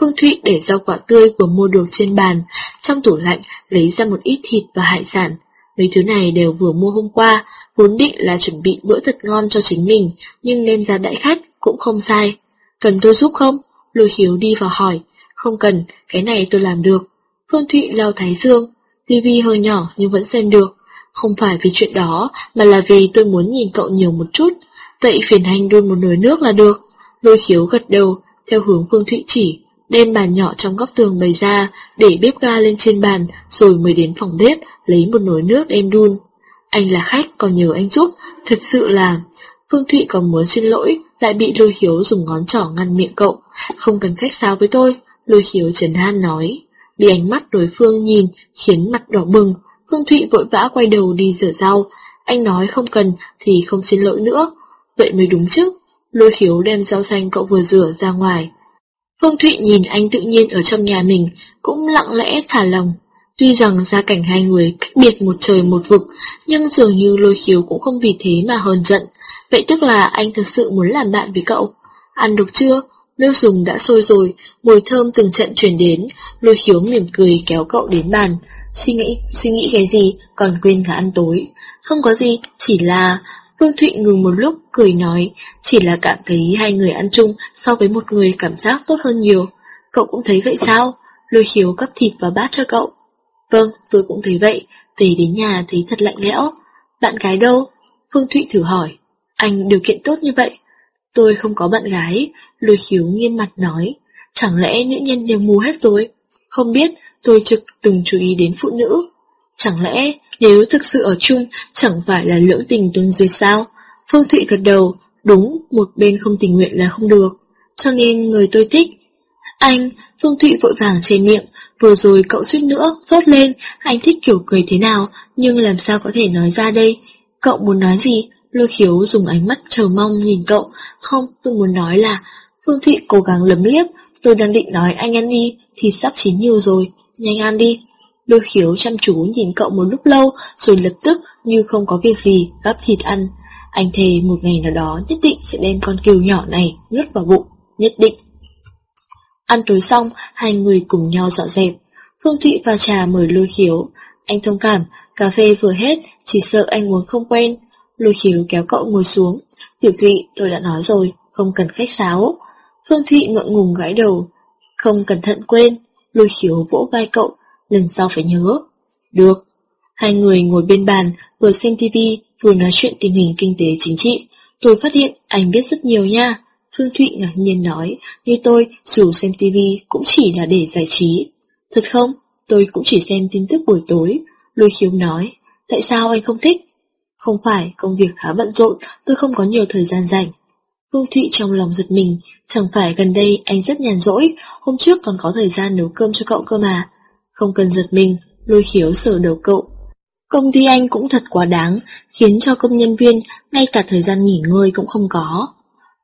Phương Thụy để rau quả tươi vừa mua được trên bàn, trong tủ lạnh lấy ra một ít thịt và hải sản. Mấy thứ này đều vừa mua hôm qua, vốn định là chuẩn bị bữa thật ngon cho chính mình, nhưng đem ra đại khách cũng không sai. Cần tôi giúp không? Lôi Hiếu đi vào hỏi. Không cần, cái này tôi làm được. Phương Thụy lau thái dương, tivi hơi nhỏ nhưng vẫn xem được. Không phải vì chuyện đó, mà là vì tôi muốn nhìn cậu nhiều một chút. Vậy phiền hành đun một nồi nước là được. Lôi khiếu gật đầu, theo hướng Phương Thụy chỉ, đem bàn nhỏ trong góc tường bày ra, để bếp ga lên trên bàn, rồi mới đến phòng bếp, lấy một nồi nước đem đun. Anh là khách, còn nhờ anh giúp, thật sự là... Phương Thụy còn muốn xin lỗi, lại bị lôi hiếu dùng ngón trỏ ngăn miệng cậu. Không cần khách sáo với tôi, lôi hiếu trần han nói. Bị ánh mắt đối phương nhìn, khiến mặt đỏ bừng, Phương Thụy vội vã quay đầu đi rửa rau. Anh nói không cần thì không xin lỗi nữa. Vậy mới đúng chứ. Lôi hiếu đem rau xanh cậu vừa rửa ra ngoài. Phương Thụy nhìn anh tự nhiên ở trong nhà mình, cũng lặng lẽ thả lòng. Tuy rằng gia cảnh hai người cách biệt một trời một vực, nhưng dường như lôi khiếu cũng không vì thế mà hờn giận. Vậy tức là anh thực sự muốn làm bạn với cậu. Ăn được chưa? Nước dùng đã sôi rồi, mùi thơm từng trận truyền đến, lôi khiếu mỉm cười kéo cậu đến bàn. Suy nghĩ, suy nghĩ cái gì, còn quên cả ăn tối. Không có gì, chỉ là... Phương Thụy ngừng một lúc, cười nói, chỉ là cảm thấy hai người ăn chung so với một người cảm giác tốt hơn nhiều. Cậu cũng thấy vậy sao? Lôi khiếu cắp thịt vào bát cho cậu. Vâng, tôi cũng thấy vậy, về đến nhà thấy thật lạnh lẽo. Bạn gái đâu? Phương Thụy thử hỏi. Anh điều kiện tốt như vậy. Tôi không có bạn gái, lôi khiếu nghiêm mặt nói. Chẳng lẽ nữ nhân đều mù hết rồi? Không biết, tôi trực từng chú ý đến phụ nữ. Chẳng lẽ nếu thực sự ở chung chẳng phải là lưỡng tình tương duyệt sao? Phương Thụy gật đầu, đúng, một bên không tình nguyện là không được. Cho nên người tôi thích. Anh, Phương Thụy vội vàng chê miệng, vừa rồi cậu suýt nữa, rốt lên, anh thích kiểu cười thế nào, nhưng làm sao có thể nói ra đây? Cậu muốn nói gì? Lôi khiếu dùng ánh mắt chờ mong nhìn cậu. Không, tôi muốn nói là, Phương Thụy cố gắng lấm liếp, tôi đang định nói anh ăn đi, thì sắp chín nhiều rồi, nhanh ăn đi. Lôi khiếu chăm chú nhìn cậu một lúc lâu, rồi lập tức như không có việc gì, gắp thịt ăn. Anh thề một ngày nào đó nhất định sẽ đem con kiều nhỏ này nuốt vào bụng, nhất định. Ăn tối xong, hai người cùng nhau dọn dẹp. Phương Thụy và trà mời lôi khiếu. Anh thông cảm, cà phê vừa hết, chỉ sợ anh uống không quen. Lôi khiếu kéo cậu ngồi xuống. Tiểu Thụy, tôi đã nói rồi, không cần khách sáo. Phương Thụy ngượng ngùng gãi đầu. Không cẩn thận quên, lôi khiếu vỗ vai cậu, lần sau phải nhớ. Được. Hai người ngồi bên bàn, vừa xem TV, vừa nói chuyện tình hình kinh tế chính trị. Tôi phát hiện anh biết rất nhiều nha. Phương Thụy ngạc nhiên nói, như tôi, dù xem TV cũng chỉ là để giải trí. Thật không? Tôi cũng chỉ xem tin tức buổi tối. Lôi khiếu nói, tại sao anh không thích? Không phải, công việc khá bận rộn, tôi không có nhiều thời gian rảnh. Phương Thụy trong lòng giật mình, chẳng phải gần đây anh rất nhàn rỗi, hôm trước còn có thời gian nấu cơm cho cậu cơ mà. Không cần giật mình, lôi khiếu sờ đầu cậu. Công ty anh cũng thật quá đáng, khiến cho công nhân viên ngay cả thời gian nghỉ ngơi cũng không có.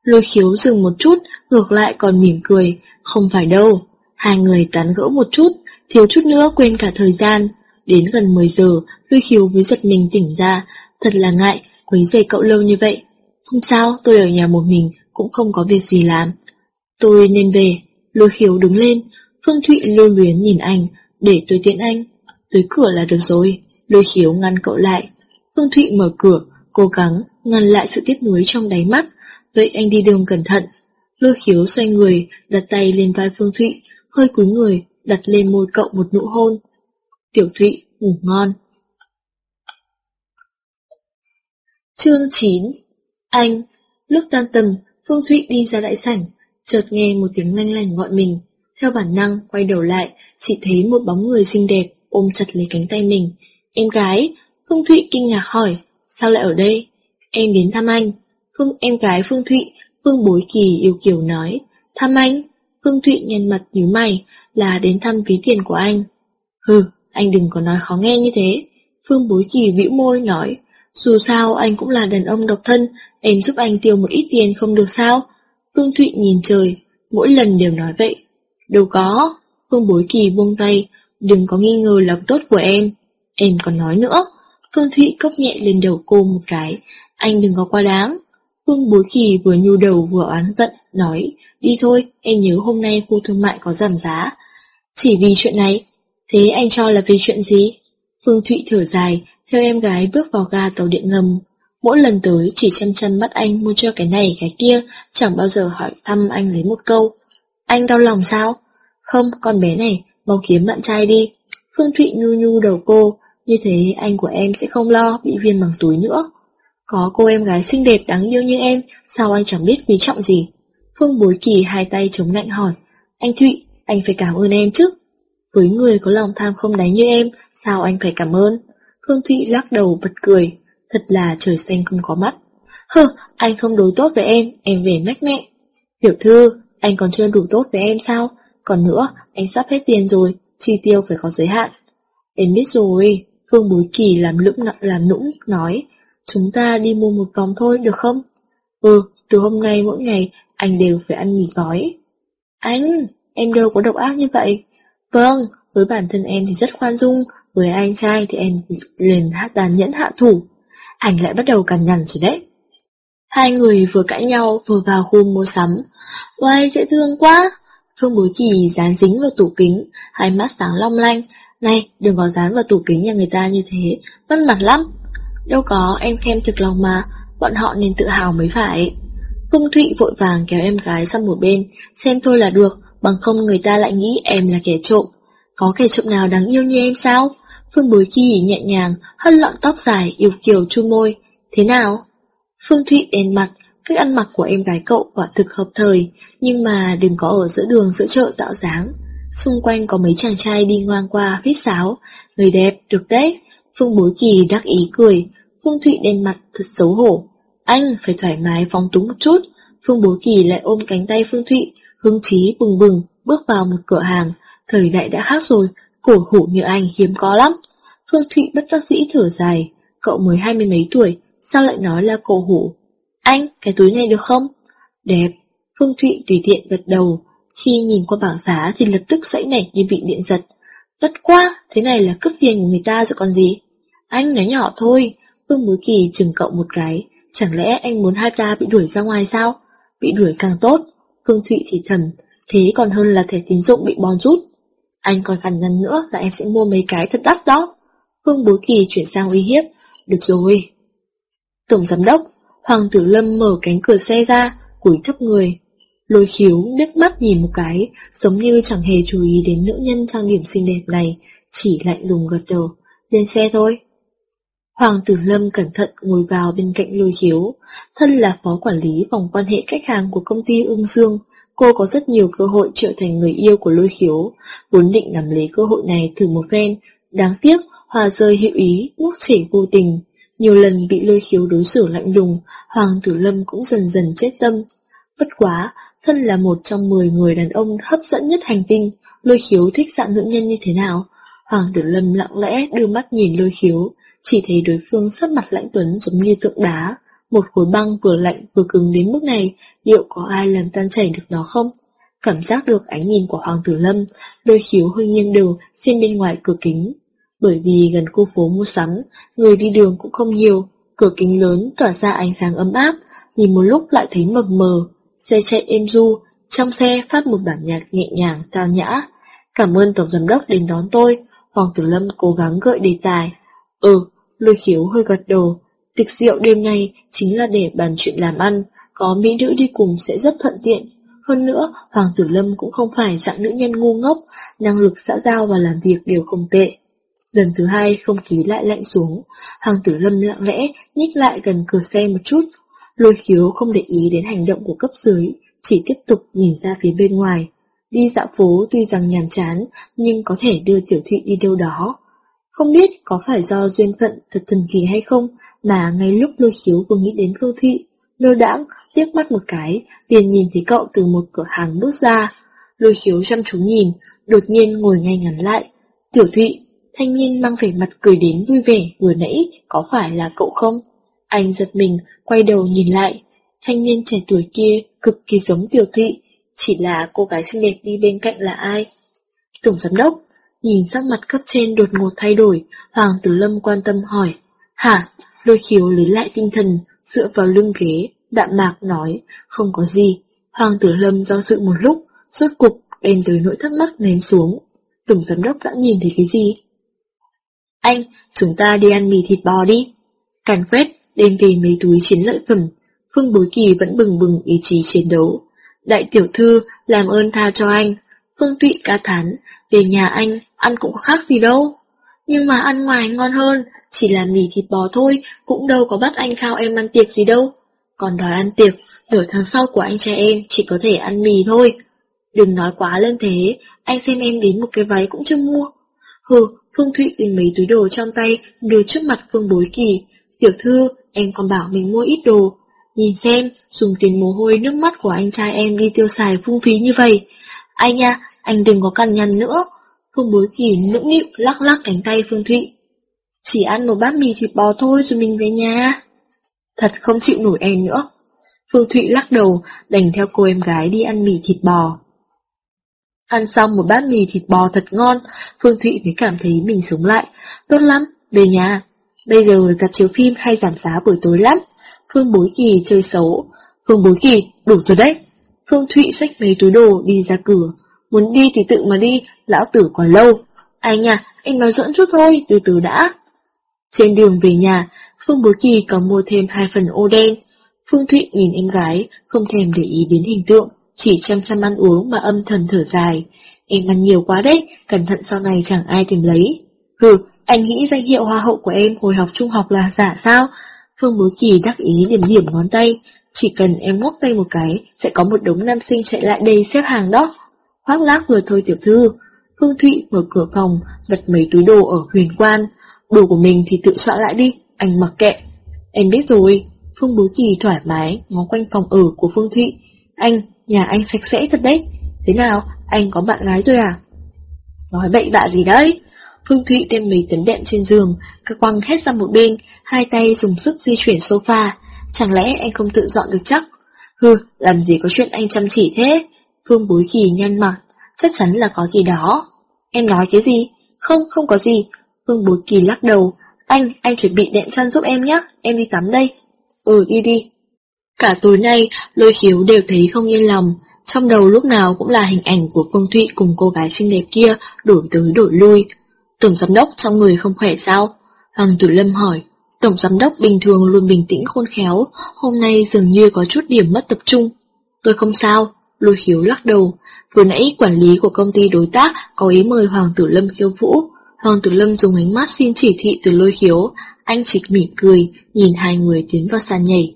Lôi khiếu dừng một chút, ngược lại còn mỉm cười, không phải đâu. Hai người tán gẫu một chút, thiếu chút nữa quên cả thời gian. Đến gần 10 giờ, lôi khiếu mới giật mình tỉnh ra, thật là ngại, quấy rầy cậu lâu như vậy. Không sao, tôi ở nhà một mình, cũng không có việc gì làm. Tôi nên về, lôi khiếu đứng lên, Phương Thụy lưu luyến nhìn anh, để tôi tiện anh. Tới cửa là được rồi, lôi khiếu ngăn cậu lại. Phương Thụy mở cửa, cố gắng ngăn lại sự tiếc nuối trong đáy mắt. Vậy anh đi đường cẩn thận. Lôi khiếu xoay người, đặt tay lên vai Phương Thụy, hơi cúi người, đặt lên môi cậu một nụ hôn. Tiểu Thụy, ngủ ngon. Chương 9 Anh Lúc tan tầm, Phương Thụy đi ra đại sảnh, chợt nghe một tiếng lanh lành gọi mình. Theo bản năng, quay đầu lại, chỉ thấy một bóng người xinh đẹp ôm chặt lấy cánh tay mình. Em gái, Phương Thụy kinh ngạc hỏi, sao lại ở đây? Em đến thăm anh. Phương em gái Phương Thụy, Phương Bối Kỳ yêu kiều nói, thăm anh. Phương Thụy nhăn mặt nhíu mày, là đến thăm ví tiền của anh. Hừ, anh đừng có nói khó nghe như thế. Phương Bối Kỳ bĩu môi nói, dù sao anh cũng là đàn ông độc thân, em giúp anh tiêu một ít tiền không được sao? Phương Thụy nhìn trời, mỗi lần đều nói vậy. Đâu có, Phương Bối Kỳ buông tay, đừng có nghi ngờ lòng tốt của em. Em còn nói nữa, Phương Thụy cốc nhẹ lên đầu cô một cái, anh đừng có quá đáng. Phương Bối Kỳ vừa nhu đầu vừa oán giận, nói, đi thôi, em nhớ hôm nay khu thương mại có giảm giá. Chỉ vì chuyện này, thế anh cho là vì chuyện gì? Phương Thụy thở dài, theo em gái bước vào ga tàu điện ngầm. Mỗi lần tới chỉ chăm chăm mắt anh mua cho cái này cái kia, chẳng bao giờ hỏi thăm anh lấy một câu. Anh đau lòng sao? Không, con bé này, mau kiếm bạn trai đi. Phương Thụy nhu nhu đầu cô, như thế anh của em sẽ không lo bị viên bằng túi nữa. Có cô em gái xinh đẹp đáng yêu như em, sao anh chẳng biết quý trọng gì? Phương Bối Kỳ hai tay chống ngạnh hỏi, anh Thụy, anh phải cảm ơn em chứ. Với người có lòng tham không đáy như em, sao anh phải cảm ơn? Phương Thụy lắc đầu bật cười, thật là trời xanh không có mắt. Hơ, anh không đối tốt với em, em về mách mẹ. Tiểu thư, anh còn chưa đủ tốt với em sao? Còn nữa, anh sắp hết tiền rồi, chi tiêu phải có giới hạn. Em biết rồi, Phương Bối Kỳ làm lũng làm nũng, nói, chúng ta đi mua một vòng thôi được không? Ừ, từ hôm nay mỗi ngày anh đều phải ăn mì gói. Anh, em đâu có độc ác như vậy. Vâng, với bản thân em thì rất khoan dung, với anh trai thì em liền hát tàn nhẫn hạ thủ. Anh lại bắt đầu cằn nhằn rồi đấy. Hai người vừa cãi nhau vừa vào khu mua sắm. Uầy, dễ thương quá! Phương Bối Kỳ dán dính vào tủ kính, hai mắt sáng long lanh. Này, đừng có dán vào tủ kính nhà người ta như thế, mất mặt lắm. Đâu có, em khen thực lòng mà, bọn họ nên tự hào mới phải. Phương Thụy vội vàng kéo em gái sang một bên, xem thôi là được, bằng không người ta lại nghĩ em là kẻ trộm. Có kẻ trộm nào đáng yêu như em sao? Phương Bối Kỳ nhẹ nhàng, hất lọn tóc dài, yêu kiều chu môi. Thế nào? Phương Thụy đèn mặt, cách ăn mặc của em gái cậu quả thực hợp thời, nhưng mà đừng có ở giữa đường giữa chợ tạo dáng. Xung quanh có mấy chàng trai đi ngoan qua huyết sáo, người đẹp, được đấy. Phương Bối Kỳ đắc ý cười, Phương Thụy đen mặt thật xấu hổ. Anh phải thoải mái phóng túng một chút. Phương Bối Kỳ lại ôm cánh tay Phương Thụy, hứng chí bừng bừng, bước vào một cửa hàng. Thời đại đã khác rồi, cổ hủ như anh hiếm có lắm. Phương Thụy bất đắc dĩ thở dài, cậu mới hai mươi mấy tuổi, sao lại nói là cổ hủ? Anh, cái túi này được không? Đẹp. Phương Thụy tùy tiện gật đầu, khi nhìn qua bảng giá thì lập tức sẫy nảy như bị điện giật. Tất quá, thế này là cướp tiền của người ta rồi còn gì? Anh nói nhỏ thôi, Phương Bối Kỳ chừng cậu một cái, chẳng lẽ anh muốn hai ta bị đuổi ra ngoài sao? Bị đuổi càng tốt, Phương Thụy thì thầm, thế còn hơn là thẻ tín dụng bị bòn rút. Anh còn khẳng nhằn nữa là em sẽ mua mấy cái thật đắt đó. Phương Bối Kỳ chuyển sang uy hiếp, được rồi. Tổng giám đốc, Hoàng Tử Lâm mở cánh cửa xe ra, cúi thấp người. Lôi khiếu nước mắt nhìn một cái, giống như chẳng hề chú ý đến nữ nhân trang điểm xinh đẹp này, chỉ lạnh lùng gật đầu. Lên xe thôi. Hoàng Tử Lâm cẩn thận ngồi vào bên cạnh lôi khiếu, thân là phó quản lý phòng quan hệ khách hàng của công ty ung dương, cô có rất nhiều cơ hội trở thành người yêu của lôi khiếu, vốn định nắm lấy cơ hội này thử một phen, đáng tiếc hòa rơi hiệu ý, ngốc trẻ vô tình. Nhiều lần bị lôi khiếu đối xử lạnh lùng, Hoàng Tử Lâm cũng dần dần chết tâm. Bất quá, thân là một trong 10 người đàn ông hấp dẫn nhất hành tinh, lôi khiếu thích dạng nữ nhân như thế nào? Hoàng Tử Lâm lặng lẽ đưa mắt nhìn lôi khiếu, chỉ thấy đối phương sắc mặt lãnh tuấn giống như tượng đá, một khối băng vừa lạnh vừa cứng đến mức này, liệu có ai làm tan chảy được nó không? Cảm giác được ánh nhìn của Hoàng Tử Lâm, đôi khiếu hơi nghiêng đầu xem bên ngoài cửa kính. Bởi vì gần khu phố mua sắm, người đi đường cũng không nhiều, cửa kính lớn tỏa ra ánh sáng ấm áp, nhìn một lúc lại thấy mập mờ. Xe chạy êm du, trong xe phát một bản nhạc nhẹ nhàng, cao nhã. Cảm ơn Tổng Giám Đốc đến đón tôi, Hoàng Tử Lâm cố gắng gợi đề tài. Ừ, Lôi khiếu hơi gật đầu, tiệc rượu đêm nay chính là để bàn chuyện làm ăn, có mỹ nữ đi cùng sẽ rất thuận tiện. Hơn nữa, Hoàng Tử Lâm cũng không phải dạng nữ nhân ngu ngốc, năng lực xã giao và làm việc đều không tệ. Lần thứ hai không khí lại lạnh xuống, hàng Tử Lâm lặng lẽ nhích lại gần cửa xe một chút. Lôi khiếu không để ý đến hành động của cấp dưới, chỉ tiếp tục nhìn ra phía bên ngoài. Đi dạo phố tuy rằng nhàm chán, nhưng có thể đưa tiểu thị đi đâu đó. Không biết có phải do duyên phận thật thần kỳ hay không, mà ngay lúc lôi khiếu vừa nghĩ đến Phương Thụy, lơ đãng, liếc mắt một cái, liền nhìn thấy cậu từ một cửa hàng bước ra. Lôi khiếu chăm chú nhìn, đột nhiên ngồi ngay ngắn lại. Tiểu Thụy, thanh niên mang vẻ mặt cười đến vui vẻ vừa nãy, có phải là cậu không? Anh giật mình, quay đầu nhìn lại. Thanh niên trẻ tuổi kia cực kỳ giống Tiểu thị chỉ là cô gái xinh đẹp đi bên cạnh là ai? Tổng giám đốc, Nhìn sắc mặt cấp trên đột ngột thay đổi, Hoàng Tử Lâm quan tâm hỏi. Hả? Lôi khiếu lấy lại tinh thần, dựa vào lưng ghế, Đạm mạc nói, không có gì. Hoàng tử lâm do dự một lúc, rốt cục, đem tới nỗi thắc mắc nén xuống. Tổng giám đốc đã nhìn thấy cái gì? Anh, chúng ta đi ăn mì thịt bò đi. Càn quét, đem về mấy túi chiến lợi phẩm. Phương Bối Kỳ vẫn bừng bừng ý chí chiến đấu. Đại tiểu thư, làm ơn tha cho anh. Phương Tụy ca thán, về nhà anh, ăn cũng khác gì đâu. Nhưng mà ăn ngoài ngon hơn, chỉ là mì thịt bò thôi, cũng đâu có bắt anh khao em ăn tiệc gì đâu. Còn đòi ăn tiệc, nửa tháng sau của anh trai em chỉ có thể ăn mì thôi. Đừng nói quá lên thế, anh xem em đến một cái váy cũng chưa mua. Hừ, Phương Thụy tìm mấy túi đồ trong tay, đưa trước mặt Phương Bối Kỳ. Tiểu thư, em còn bảo mình mua ít đồ. Nhìn xem, dùng tiền mồ hôi nước mắt của anh trai em đi tiêu xài phung phí như vậy. Anh nha, anh đừng có cằn nhằn nữa. Phương Bối Kỳ nũng nịu lắc lắc cánh tay Phương Thụy. Chỉ ăn một bát mì thịt bò thôi rồi mình về nhà. Thật không chịu nổi em nữa. Phương Thụy lắc đầu, đành theo cô em gái đi ăn mì thịt bò. Ăn xong một bát mì thịt bò thật ngon, Phương Thụy mới cảm thấy mình sống lại. Tốt lắm, về nhà. Bây giờ dạp chiếu phim hay giảm giá buổi tối lắm. Phương Bối Kỳ chơi xấu. Phương Bối Kỳ, đủ rồi đấy. Phương Thụy xách mấy túi đồ đi ra cửa. Muốn đi thì tự mà đi, lão tử còn lâu. Anh à, anh nói dẫn chút thôi, từ từ đã. Trên đường về nhà, Phương Bối Kỳ còn mua thêm hai phần ô đen. Phương Thụy nhìn em gái, không thèm để ý đến hình tượng, chỉ chăm chăm ăn uống mà âm thầm thở dài. Em ăn nhiều quá đấy, cẩn thận sau này chẳng ai tìm lấy. Hừ, anh nghĩ danh hiệu hoa hậu của em hồi học trung học là giả sao? Phương Bối Kỳ đắc ý điểm điểm ngón tay, chỉ cần em ngốc tay một cái, sẽ có một đống nam sinh chạy lại đây xếp hàng đó. Khoác lác vừa thôi tiểu thư, Phương Thụy mở cửa phòng, đặt mấy túi đồ ở huyền quan. Đồ của mình thì tự soạn lại đi, anh mặc kệ. Em biết rồi, Phương Bối Kỳ thoải mái ngó quanh phòng ở của Phương Thụy. Anh, nhà anh sạch sẽ thật đấy. Thế nào, anh có bạn gái rồi à? Nói bậy bạ gì đấy? Phương Thụy đem mấy tấn đệm trên giường, các quăng hết ra một bên, hai tay dùng sức di chuyển sofa. Chẳng lẽ anh không tự dọn được chắc? Hừ, làm gì có chuyện anh chăm chỉ thế? Phương Bối Kỳ nhăn mặt, chắc chắn là có gì đó. Em nói cái gì? Không, không có gì. Phương Bối Kỳ lắc đầu. Anh, anh chuẩn bị đệm chăn giúp em nhé, em đi tắm đây. Ừ, đi đi. Cả tối nay, lôi khiếu đều thấy không yên lòng. Trong đầu lúc nào cũng là hình ảnh của Phương Thụy cùng cô gái xinh đẹp kia đổi tới đổi lui. Tổng giám đốc trong người không khỏe sao? Hoàng Tử Lâm hỏi. Tổng giám đốc bình thường luôn bình tĩnh khôn khéo, hôm nay dường như có chút điểm mất tập trung. Tôi không sao, lôi khiếu lắc đầu. Vừa nãy quản lý của công ty đối tác có ý mời Hoàng Tử Lâm khiêu vũ. Hoàng Tử Lâm dùng ánh mắt xin chỉ thị từ lôi khiếu, anh chỉ mỉm cười, nhìn hai người tiến vào sàn nhảy.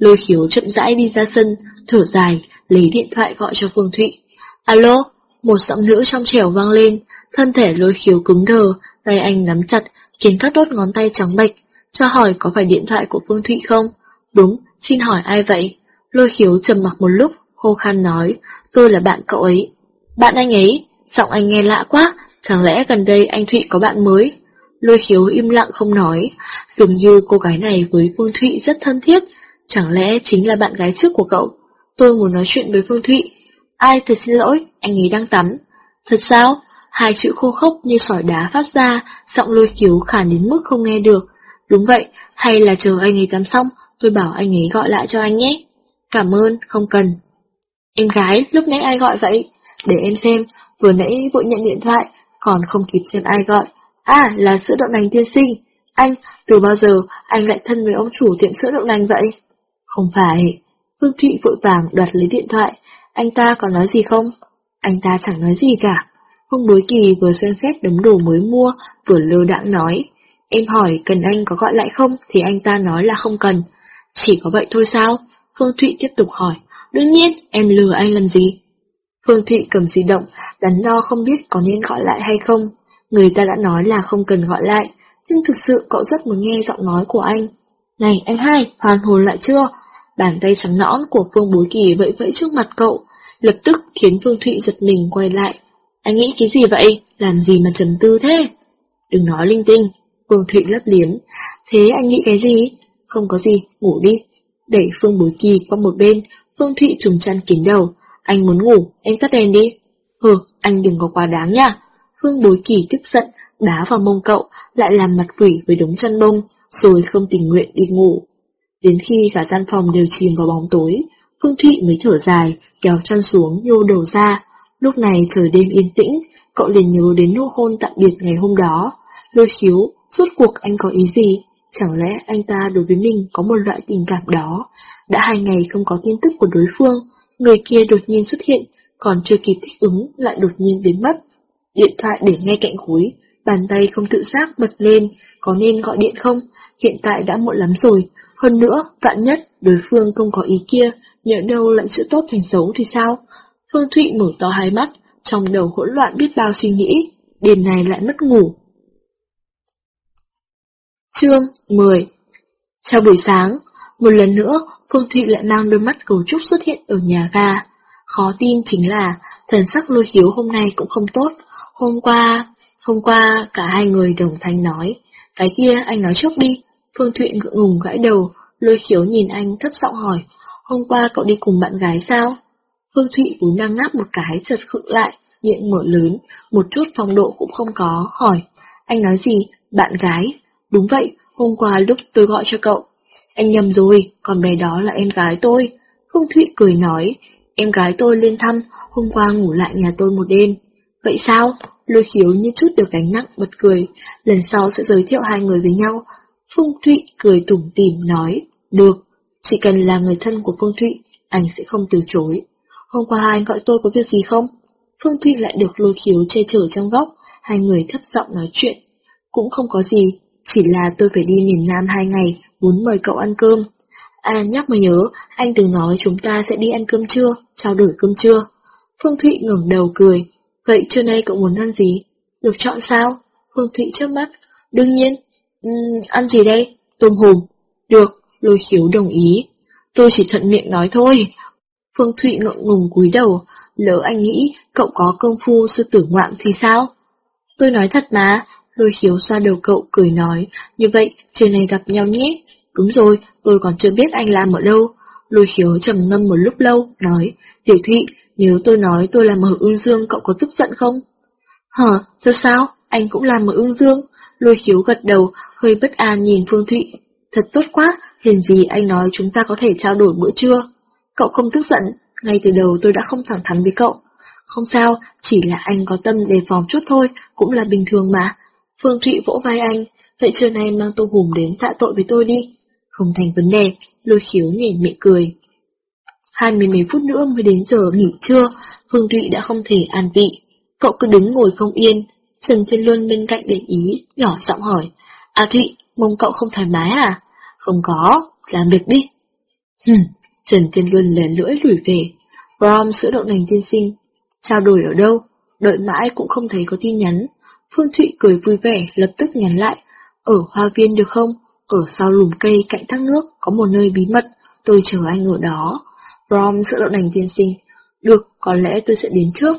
Lôi khiếu chậm rãi đi ra sân, thở dài, lấy điện thoại gọi cho Phương Thụy. Alo, một giọng nữ trong trẻo vang lên, thân thể lôi khiếu cứng đờ, tay anh nắm chặt, khiến các đốt ngón tay trắng bệch. Cho hỏi có phải điện thoại của Phương Thụy không? Đúng, xin hỏi ai vậy? Lôi khiếu trầm mặc một lúc, khô khan nói, tôi là bạn cậu ấy. Bạn anh ấy, giọng anh nghe lạ quá, chẳng lẽ gần đây anh Thụy có bạn mới? Lôi khiếu im lặng không nói, dường như cô gái này với Phương Thụy rất thân thiết, chẳng lẽ chính là bạn gái trước của cậu? Tôi muốn nói chuyện với Phương Thụy. Ai thật xin lỗi, anh ấy đang tắm. Thật sao? Hai chữ khô khốc như sỏi đá phát ra, giọng lôi cứu khàn đến mức không nghe được. Đúng vậy, hay là chờ anh ấy tắm xong, tôi bảo anh ấy gọi lại cho anh nhé. Cảm ơn, không cần. Em gái, lúc nãy ai gọi vậy? Để em xem, vừa nãy vội nhận điện thoại, còn không kịp xem ai gọi. À, là sữa đậu nành tiên sinh. Anh, từ bao giờ anh lại thân với ông chủ tiệm sữa đậu nành vậy? Không phải. Phương Thụy vội vàng đoạt lấy điện thoại. Anh ta còn nói gì không? Anh ta chẳng nói gì cả. Hông bối kỳ vừa xem xét đống đồ mới mua, vừa lơ đãng nói. Em hỏi cần anh có gọi lại không thì anh ta nói là không cần. Chỉ có vậy thôi sao? Phương Thụy tiếp tục hỏi. Đương nhiên, em lừa anh làm gì? Phương Thụy cầm di động, đắn đo không biết có nên gọi lại hay không. Người ta đã nói là không cần gọi lại, nhưng thực sự cậu rất muốn nghe giọng nói của anh. Này anh hai, hoàn hồn lại chưa? Bàn tay trắng nõn của Phương Bối Kỳ vẫy vẫy trước mặt cậu, lập tức khiến Phương Thụy giật mình quay lại. Anh nghĩ cái gì vậy? Làm gì mà trầm tư thế? Đừng nói linh tinh, Phương Thụy lấp liếm. Thế anh nghĩ cái gì? Không có gì, ngủ đi. Đẩy Phương Bối Kỳ qua một bên, Phương Thụy trùng chăn kín đầu. Anh muốn ngủ, em tắt đèn đi. Hừ, anh đừng có quá đáng nha. Phương Bối Kỳ tức giận, đá vào mông cậu, lại làm mặt quỷ với đống chăn bông, rồi không tình nguyện đi ngủ. Đến khi cả gian phòng đều chìm vào bóng tối, Phương Thụy mới thở dài, kéo chăn xuống, nhô đầu ra. Lúc này trời đêm yên tĩnh, cậu liền nhớ đến nụ hôn tạm biệt ngày hôm đó. Lôi khiếu, suốt cuộc anh có ý gì? Chẳng lẽ anh ta đối với mình có một loại tình cảm đó? Đã hai ngày không có tin tức của đối phương, người kia đột nhiên xuất hiện, còn chưa kịp thích ứng lại đột nhiên biến mất. Điện thoại để ngay cạnh gối, bàn tay không tự giác bật lên, có nên gọi điện không? Hiện tại đã muộn lắm rồi, hơn nữa, vạn nhất, đối phương không có ý kia, nhỡ đâu lại sự tốt thành xấu thì sao? Phương Thụy mở to hai mắt, trong đầu hỗn loạn biết bao suy nghĩ, đêm này lại mất ngủ. Chương 10 Chào buổi sáng, một lần nữa, Phương Thụy lại mang đôi mắt cầu trúc xuất hiện ở nhà ga. Khó tin chính là, thần sắc lôi hiếu hôm nay cũng không tốt. Hôm qua, hôm qua cả hai người đồng thanh nói, cái kia anh nói trước đi. Phương Thụy ngượng ngùng gãi đầu, lôi khiếu nhìn anh thấp giọng hỏi, hôm qua cậu đi cùng bạn gái sao? Phương Thụy vốn đang ngáp một cái chợt khựng lại, miệng mở lớn, một chút phong độ cũng không có, hỏi, anh nói gì, bạn gái? Đúng vậy, hôm qua lúc tôi gọi cho cậu. Anh nhầm rồi, còn bé đó là em gái tôi. Phương Thụy cười nói, em gái tôi lên thăm, hôm qua ngủ lại nhà tôi một đêm. Vậy sao? Lôi khiếu như chút được gánh nặng bật cười, lần sau sẽ giới thiệu hai người với nhau. Phương Thụy cười tủm tỉm nói, được, chỉ cần là người thân của Phương Thụy, anh sẽ không từ chối. Hôm qua anh gọi tôi có việc gì không? Phương Thụy lại được lôi khiếu che chở trong góc, hai người thấp giọng nói chuyện. Cũng không có gì, chỉ là tôi phải đi miền Nam hai ngày, muốn mời cậu ăn cơm. À nhắc mà nhớ, anh từng nói chúng ta sẽ đi ăn cơm trưa, trao đổi cơm trưa. Phương Thụy ngẩng đầu cười, vậy trưa nay cậu muốn ăn gì? Được chọn sao? Phương Thụy trước mắt, đương nhiên. Um, ăn gì đây? Tôm hùm. Được, lôi khiếu đồng ý. Tôi chỉ thuận miệng nói thôi. Phương Thụy ngượng ngùng cúi đầu, lỡ anh nghĩ cậu có công phu sư tử ngoạm thì sao? Tôi nói thật mà, lôi khiếu xoa đầu cậu cười nói, như vậy trưa này gặp nhau nhé. Đúng rồi, tôi còn chưa biết anh làm ở đâu. Lôi khiếu trầm ngâm một lúc lâu, nói, Tiểu Thụy, nếu tôi nói tôi làm ở ương dương cậu có tức giận không? Hả, thật sao? Anh cũng làm ở ương dương? Lôi khiếu gật đầu, hơi bất an nhìn Phương Thụy. Thật tốt quá, hiền gì anh nói chúng ta có thể trao đổi bữa trưa. Cậu không tức giận, ngay từ đầu tôi đã không thẳng thắn với cậu. Không sao, chỉ là anh có tâm đề phòng chút thôi, cũng là bình thường mà. Phương Thụy vỗ vai anh, vậy trưa nay mang tô hùm đến tạ tội với tôi đi. Không thành vấn đề, lôi khiếu nhảy miệng cười. Hai mươi mấy phút nữa mới đến giờ nghỉ trưa, Phương Thụy đã không thể an vị. Cậu cứ đứng ngồi không yên, Trần Thiên Luân bên cạnh để ý, nhỏ giọng hỏi. À Thụy, mông cậu không thoải mái à? Không có, làm việc đi. Hừm, Trần Thiên Luân lén lưỡi lùi về. Brom sữa đậu nành tiên sinh. Trao đổi ở đâu? Đợi mãi cũng không thấy có tin nhắn. Phương Thụy cười vui vẻ, lập tức nhắn lại. Ở hoa viên được không? Ở sau lùm cây cạnh thác nước có một nơi bí mật, tôi chờ anh ở đó. Brom sữa đậu nành tiên sinh. Được, có lẽ tôi sẽ đến trước.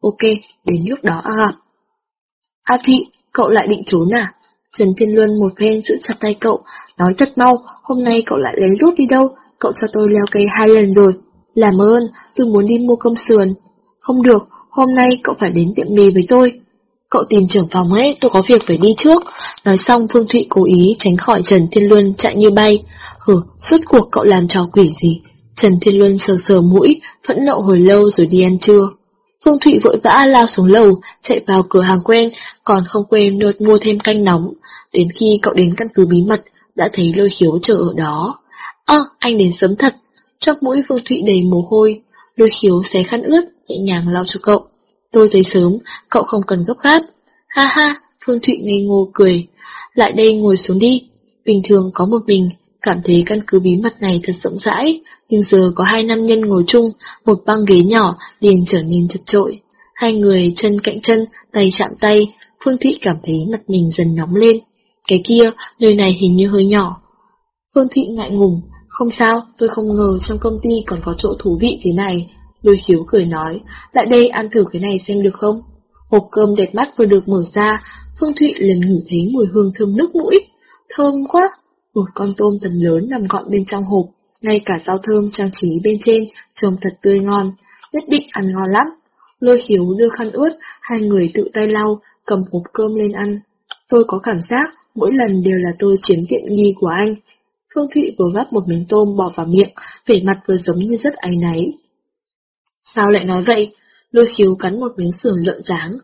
Ok, đến lúc đó à gặp. A Thụy, cậu lại định trốn à? Trần Thiên Luân một phen giữ chặt tay cậu, nói thật mau, hôm nay cậu lại lén lút đi đâu, cậu cho tôi leo cây hai lần rồi. Làm ơn, tôi muốn đi mua cơm sườn. Không được, hôm nay cậu phải đến tiệm mì với tôi. Cậu tìm trưởng phòng ấy, tôi có việc phải đi trước. Nói xong Phương Thụy cố ý tránh khỏi Trần Thiên Luân chạy như bay. Hử, suốt cuộc cậu làm trò quỷ gì? Trần Thiên Luân sờ sờ mũi, phẫn nộ hồi lâu rồi đi ăn trưa. Phương Thụy vội vã lao xuống lầu, chạy vào cửa hàng quen, còn không quên nuốt mua thêm canh nóng. Đến khi cậu đến căn cứ bí mật, đã thấy lôi khiếu chờ ở đó. Ơ, anh đến sớm thật. Chóp mũi Phương Thụy đầy mồ hôi, lôi khiếu xé khăn ướt, nhẹ nhàng lau cho cậu. Tôi tới sớm, cậu không cần gấp gáp. Ha ha, Phương Thụy ngây ngô cười. Lại đây ngồi xuống đi. Bình thường có một mình, cảm thấy căn cứ bí mật này thật rộng rãi, nhưng giờ có hai nam nhân ngồi chung, một băng ghế nhỏ liền trở nên chật trội. Hai người chân cạnh chân, tay chạm tay, Phương Thụy cảm thấy mặt mình dần nóng lên. Cái kia, nơi này hình như hơi nhỏ. Phương Thụy ngại ngùng, không sao, tôi không ngờ trong công ty còn có chỗ thú vị thế này. Lôi khiếu cười nói, lại đây ăn thử cái này xem được không? Hộp cơm đẹp mắt vừa được mở ra, Phương Thụy liền ngửi thấy mùi hương thơm nước mũi. Thơm quá! Một con tôm thần lớn nằm gọn bên trong hộp, ngay cả rau thơm trang trí bên trên trông thật tươi ngon, nhất định ăn ngon lắm. Lôi khiếu đưa khăn ướt, hai người tự tay lau, cầm hộp cơm lên ăn. Tôi có cảm giác mỗi lần đều là tôi chiếm tiện nghi của anh. Phương Thụy vừa gắp một miếng tôm bỏ vào miệng, vẻ mặt vừa giống như rất áy náy. Sao lại nói vậy? Lôi khiếu cắn một miếng sườn lợn ráng,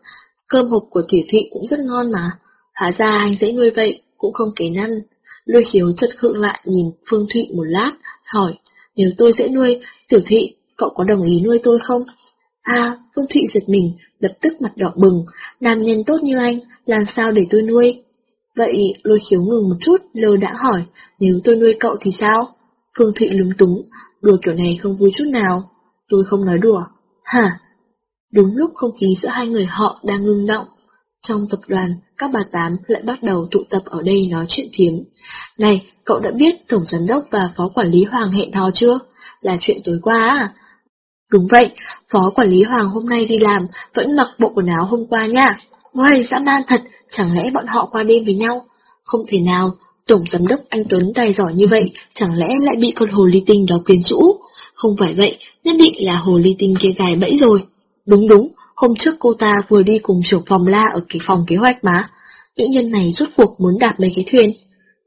cơm hộp của Tiểu Thụy cũng rất ngon mà. Hóa ra anh dễ nuôi vậy, cũng không kén ăn. Lôi khiếu chợt khựng lại nhìn Phương Thụy một lát, hỏi, nếu tôi dễ nuôi, Tiểu Thụy, cậu có đồng ý nuôi tôi không? À, Phương Thụy giật mình, lập tức mặt đỏ bừng, nam nhân tốt như anh, làm sao để tôi nuôi? Vậy lôi khiếu ngừng một chút, lơ đã hỏi, nếu tôi nuôi cậu thì sao? Phương Thụy lúng túng, đùa kiểu này không vui chút nào. Tôi không nói đùa. Hả? Đúng lúc không khí giữa hai người họ đang ngưng động. Trong tập đoàn, các bà tám lại bắt đầu tụ tập ở đây nói chuyện phiếm. Này, cậu đã biết Tổng Giám đốc và Phó Quản lý Hoàng hẹn hò chưa? Là chuyện tối qua à? Đúng vậy, Phó Quản lý Hoàng hôm nay đi làm, vẫn mặc bộ quần áo hôm qua nha. Uầy, dã man thật, chẳng lẽ bọn họ qua đêm với nhau? Không thể nào, Tổng Giám đốc anh Tuấn tài giỏi như vậy, chẳng lẽ lại bị con hồ ly tinh đó quyến rũ? Không phải vậy, nhất định là hồ ly tinh kia gài bẫy rồi. Đúng đúng, hôm trước cô ta vừa đi cùng trưởng phòng la ở cái phòng kế hoạch mà. Nữ nhân này rốt cuộc muốn đạp mấy cái thuyền.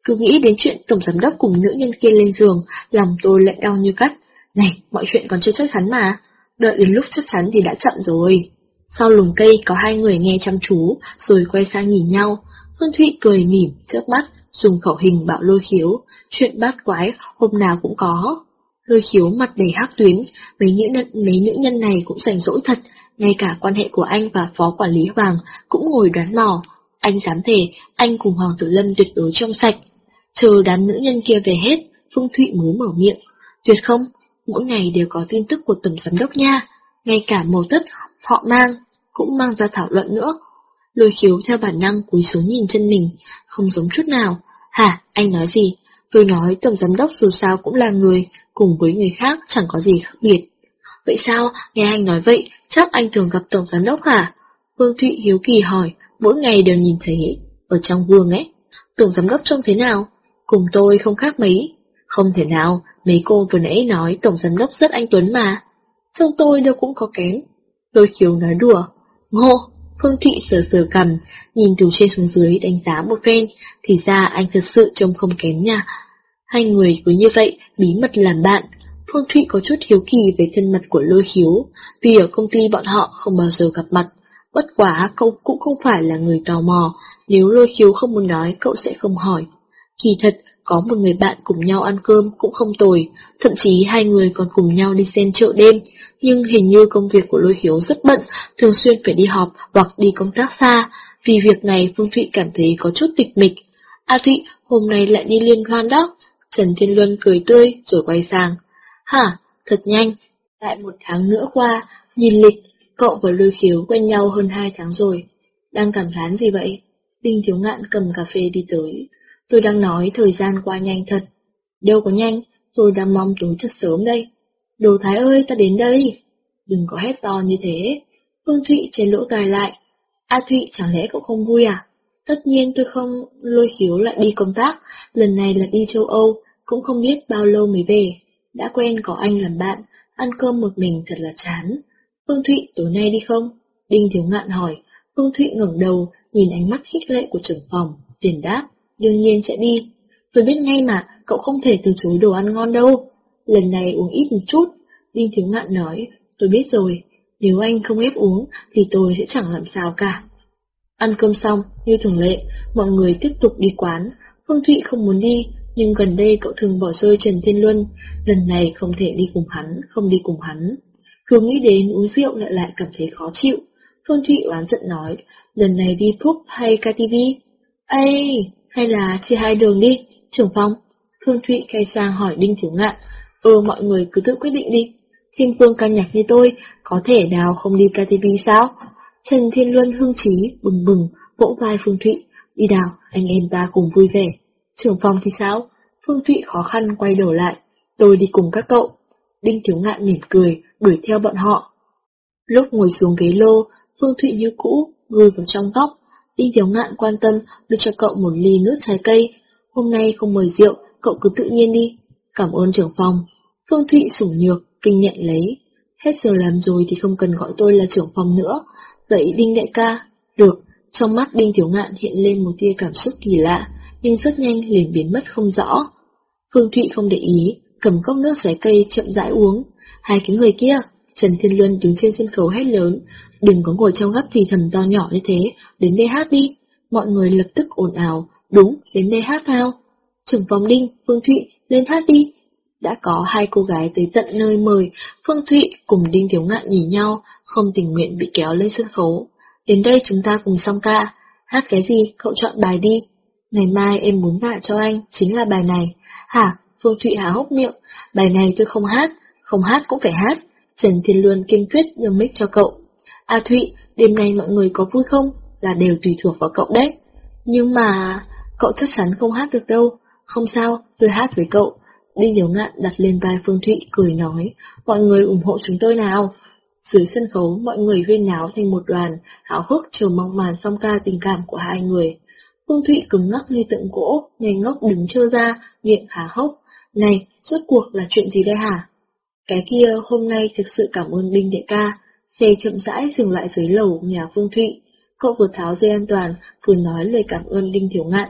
Cứ nghĩ đến chuyện tổng giám đốc cùng nữ nhân kia lên giường, lòng tôi lại đau như cắt. Này, mọi chuyện còn chưa chắc chắn mà. Đợi đến lúc chắc chắn thì đã chậm rồi. Sau lùm cây có hai người nghe chăm chú, rồi quay sang nhìn nhau. Phương Thụy cười mỉm, trước mắt, dùng khẩu hình bảo lôi khiếu. Chuyện bát quái hôm nào cũng có. Lôi khiếu mặt đầy hắc tuyến, mấy nữ, nhân, mấy nữ nhân này cũng rảnh rỗi thật, ngay cả quan hệ của anh và phó quản lý Hoàng cũng ngồi đoán mò. Anh dám thề, anh cùng Hoàng Tử Lâm tuyệt đối trong sạch. Chờ đám nữ nhân kia về hết, Phương Thụy mới mở miệng. Tuyệt không, mỗi ngày đều có tin tức của tổng giám đốc nha, ngay cả màu tất họ mang, cũng mang ra thảo luận nữa. Lôi khiếu theo bản năng cúi xuống nhìn chân mình, không giống chút nào. Hả, anh nói gì? Tôi nói tổng giám đốc dù sao cũng là người, cùng với người khác chẳng có gì khác biệt. Vậy sao, nghe anh nói vậy, chắc anh thường gặp tổng giám đốc hả? Vương Thụy hiếu kỳ hỏi, mỗi ngày đều nhìn thấy, ở trong gương ấy. Tổng giám đốc trông thế nào? Cùng tôi không khác mấy. Không thể nào, mấy cô vừa nãy nói tổng giám đốc rất anh Tuấn mà. Trông tôi đâu cũng có kém. Đôi khiếu nói đùa. Ngô, Phương Thụy sờ sờ cầm, nhìn từ trên xuống dưới đánh giá một phen, thì ra anh thật sự trông không kém nha. Hai người cứ như vậy, bí mật làm bạn. Phương Thụy có chút hiếu kỳ về thân mật của lôi Hiếu, vì ở công ty bọn họ không bao giờ gặp mặt. Bất quá cậu cũng không phải là người tò mò, nếu lôi Hiếu không muốn nói cậu sẽ không hỏi. Kỳ thật, có một người bạn cùng nhau ăn cơm cũng không tồi, thậm chí hai người còn cùng nhau đi xem chợ đêm, nhưng hình như công việc của lôi Hiếu rất bận, thường xuyên phải đi họp hoặc đi công tác xa, vì việc này Phương Thụy cảm thấy có chút tịch mịch. A Thụy, hôm nay lại đi liên hoan đó. Trần Thiên Luân cười tươi rồi quay sang. Hả, thật nhanh, lại một tháng nữa qua, nhìn lịch, cậu và lôi khiếu quen nhau hơn hai tháng rồi. Đang cảm thán gì vậy? Đinh Thiếu Ngạn cầm cà phê đi tới. Tôi đang nói thời gian qua nhanh thật. Đâu có nhanh, tôi đang mong tối thật sớm đây. Đồ Thái ơi, ta đến đây. Đừng có hét to như thế. Phương Thụy trên lỗ tai lại. A Thụy, chẳng lẽ cậu không vui à? Tất nhiên tôi không lôi khiếu lại đi công tác, lần này là đi châu Âu, cũng không biết bao lâu mới về. Đã quen có anh làm bạn, ăn cơm một mình thật là chán. Phương Thụy tối nay đi không? Đinh Thiếu Ngạn hỏi, Phương Thụy ngẩng đầu, nhìn ánh mắt khích lệ của trưởng phòng, tiền đáp, đương nhiên sẽ đi. Tôi biết ngay mà, cậu không thể từ chối đồ ăn ngon đâu. Lần này uống ít một chút, Đinh Thiếu Ngạn nói, tôi biết rồi, nếu anh không ép uống thì tôi sẽ chẳng làm sao cả. Ăn cơm xong, như thường lệ, mọi người tiếp tục đi quán. Phương Thụy không muốn đi, nhưng gần đây cậu thường bỏ rơi Trần Thiên Luân, lần này không thể đi cùng hắn, không đi cùng hắn. Cứ nghĩ đến uống rượu lại lại cảm thấy khó chịu. Phương Thụy oán giận nói, lần này đi pub hay KTV? Ây, hay là chia hai đường đi, trưởng phòng. Phương Thụy quay sang hỏi Đinh Thiếu Ngạn, ừ mọi người cứ tự quyết định đi. Thiên phương ca nhạc như tôi, có thể nào không đi KTV sao? Trần Thiên Luân hưng trí, bừng bừng, vỗ vai Phương Thụy, đi đào, anh em ta cùng vui vẻ. Trưởng phòng thì sao? Phương Thụy khó khăn quay đầu lại, tôi đi cùng các cậu. Đinh Thiếu Ngạn mỉm cười, đuổi theo bọn họ. Lúc ngồi xuống ghế lô, Phương Thụy như cũ, gửi vào trong góc. Đinh Thiếu Ngạn quan tâm đưa cho cậu một ly nước trái cây. Hôm nay không mời rượu, cậu cứ tự nhiên đi. Cảm ơn trưởng phòng. Phương Thụy sủng nhược, kinh nhận lấy. Hết giờ làm rồi thì không cần gọi tôi là trưởng phòng nữa. Vậy Đinh đại ca, được, trong mắt Đinh Thiếu Ngạn hiện lên một tia cảm xúc kỳ lạ, nhưng rất nhanh liền biến mất không rõ. Phương Thụy không để ý, cầm cốc nước trái cây chậm rãi uống. Hai cái người kia, Trần Thiên Luân đứng trên sân khấu hét lớn, đừng có ngồi trong gấp thì thầm to nhỏ như thế, đến đây hát đi. Mọi người lập tức ồn ào, đúng, đến đây hát nào. Trưởng phòng Đinh, Phương Thụy, lên hát đi. Đã có hai cô gái tới tận nơi mời, Phương Thụy cùng Đinh Thiếu Ngạn nhìn nhau, không tình nguyện bị kéo lên sân khấu. Đến đây chúng ta cùng song ca, hát cái gì, cậu chọn bài đi. Ngày mai em muốn gạ cho anh, chính là bài này. Hả, Phương Thụy há hốc miệng, bài này tôi không hát, không hát cũng phải hát. Trần Thiên Luân kiên quyết đưa mic cho cậu. A à Thụy, đêm nay mọi người có vui không? Là đều tùy thuộc vào cậu đấy. Nhưng mà... Cậu chắc chắn không hát được đâu. Không sao, tôi hát với cậu. Đinh Điều Ngạn đặt lên vai Phương Thụy cười nói, mọi người ủng hộ chúng tôi nào. Dưới sân khấu, mọi người viên náo thành một đoàn, háo hức chờ mong màn song ca tình cảm của hai người. Phương Thụy cứng ngắc như tượng gỗ, ngây ngốc đứng trơ ra, miệng há hốc. Này, suốt cuộc là chuyện gì đây hả? Cái kia hôm nay thực sự cảm ơn Đinh Đệ Ca. Xe chậm rãi dừng lại dưới lầu nhà Phương Thụy. Cậu vừa tháo dây an toàn, vừa nói lời cảm ơn Đinh Thiếu Ngạn.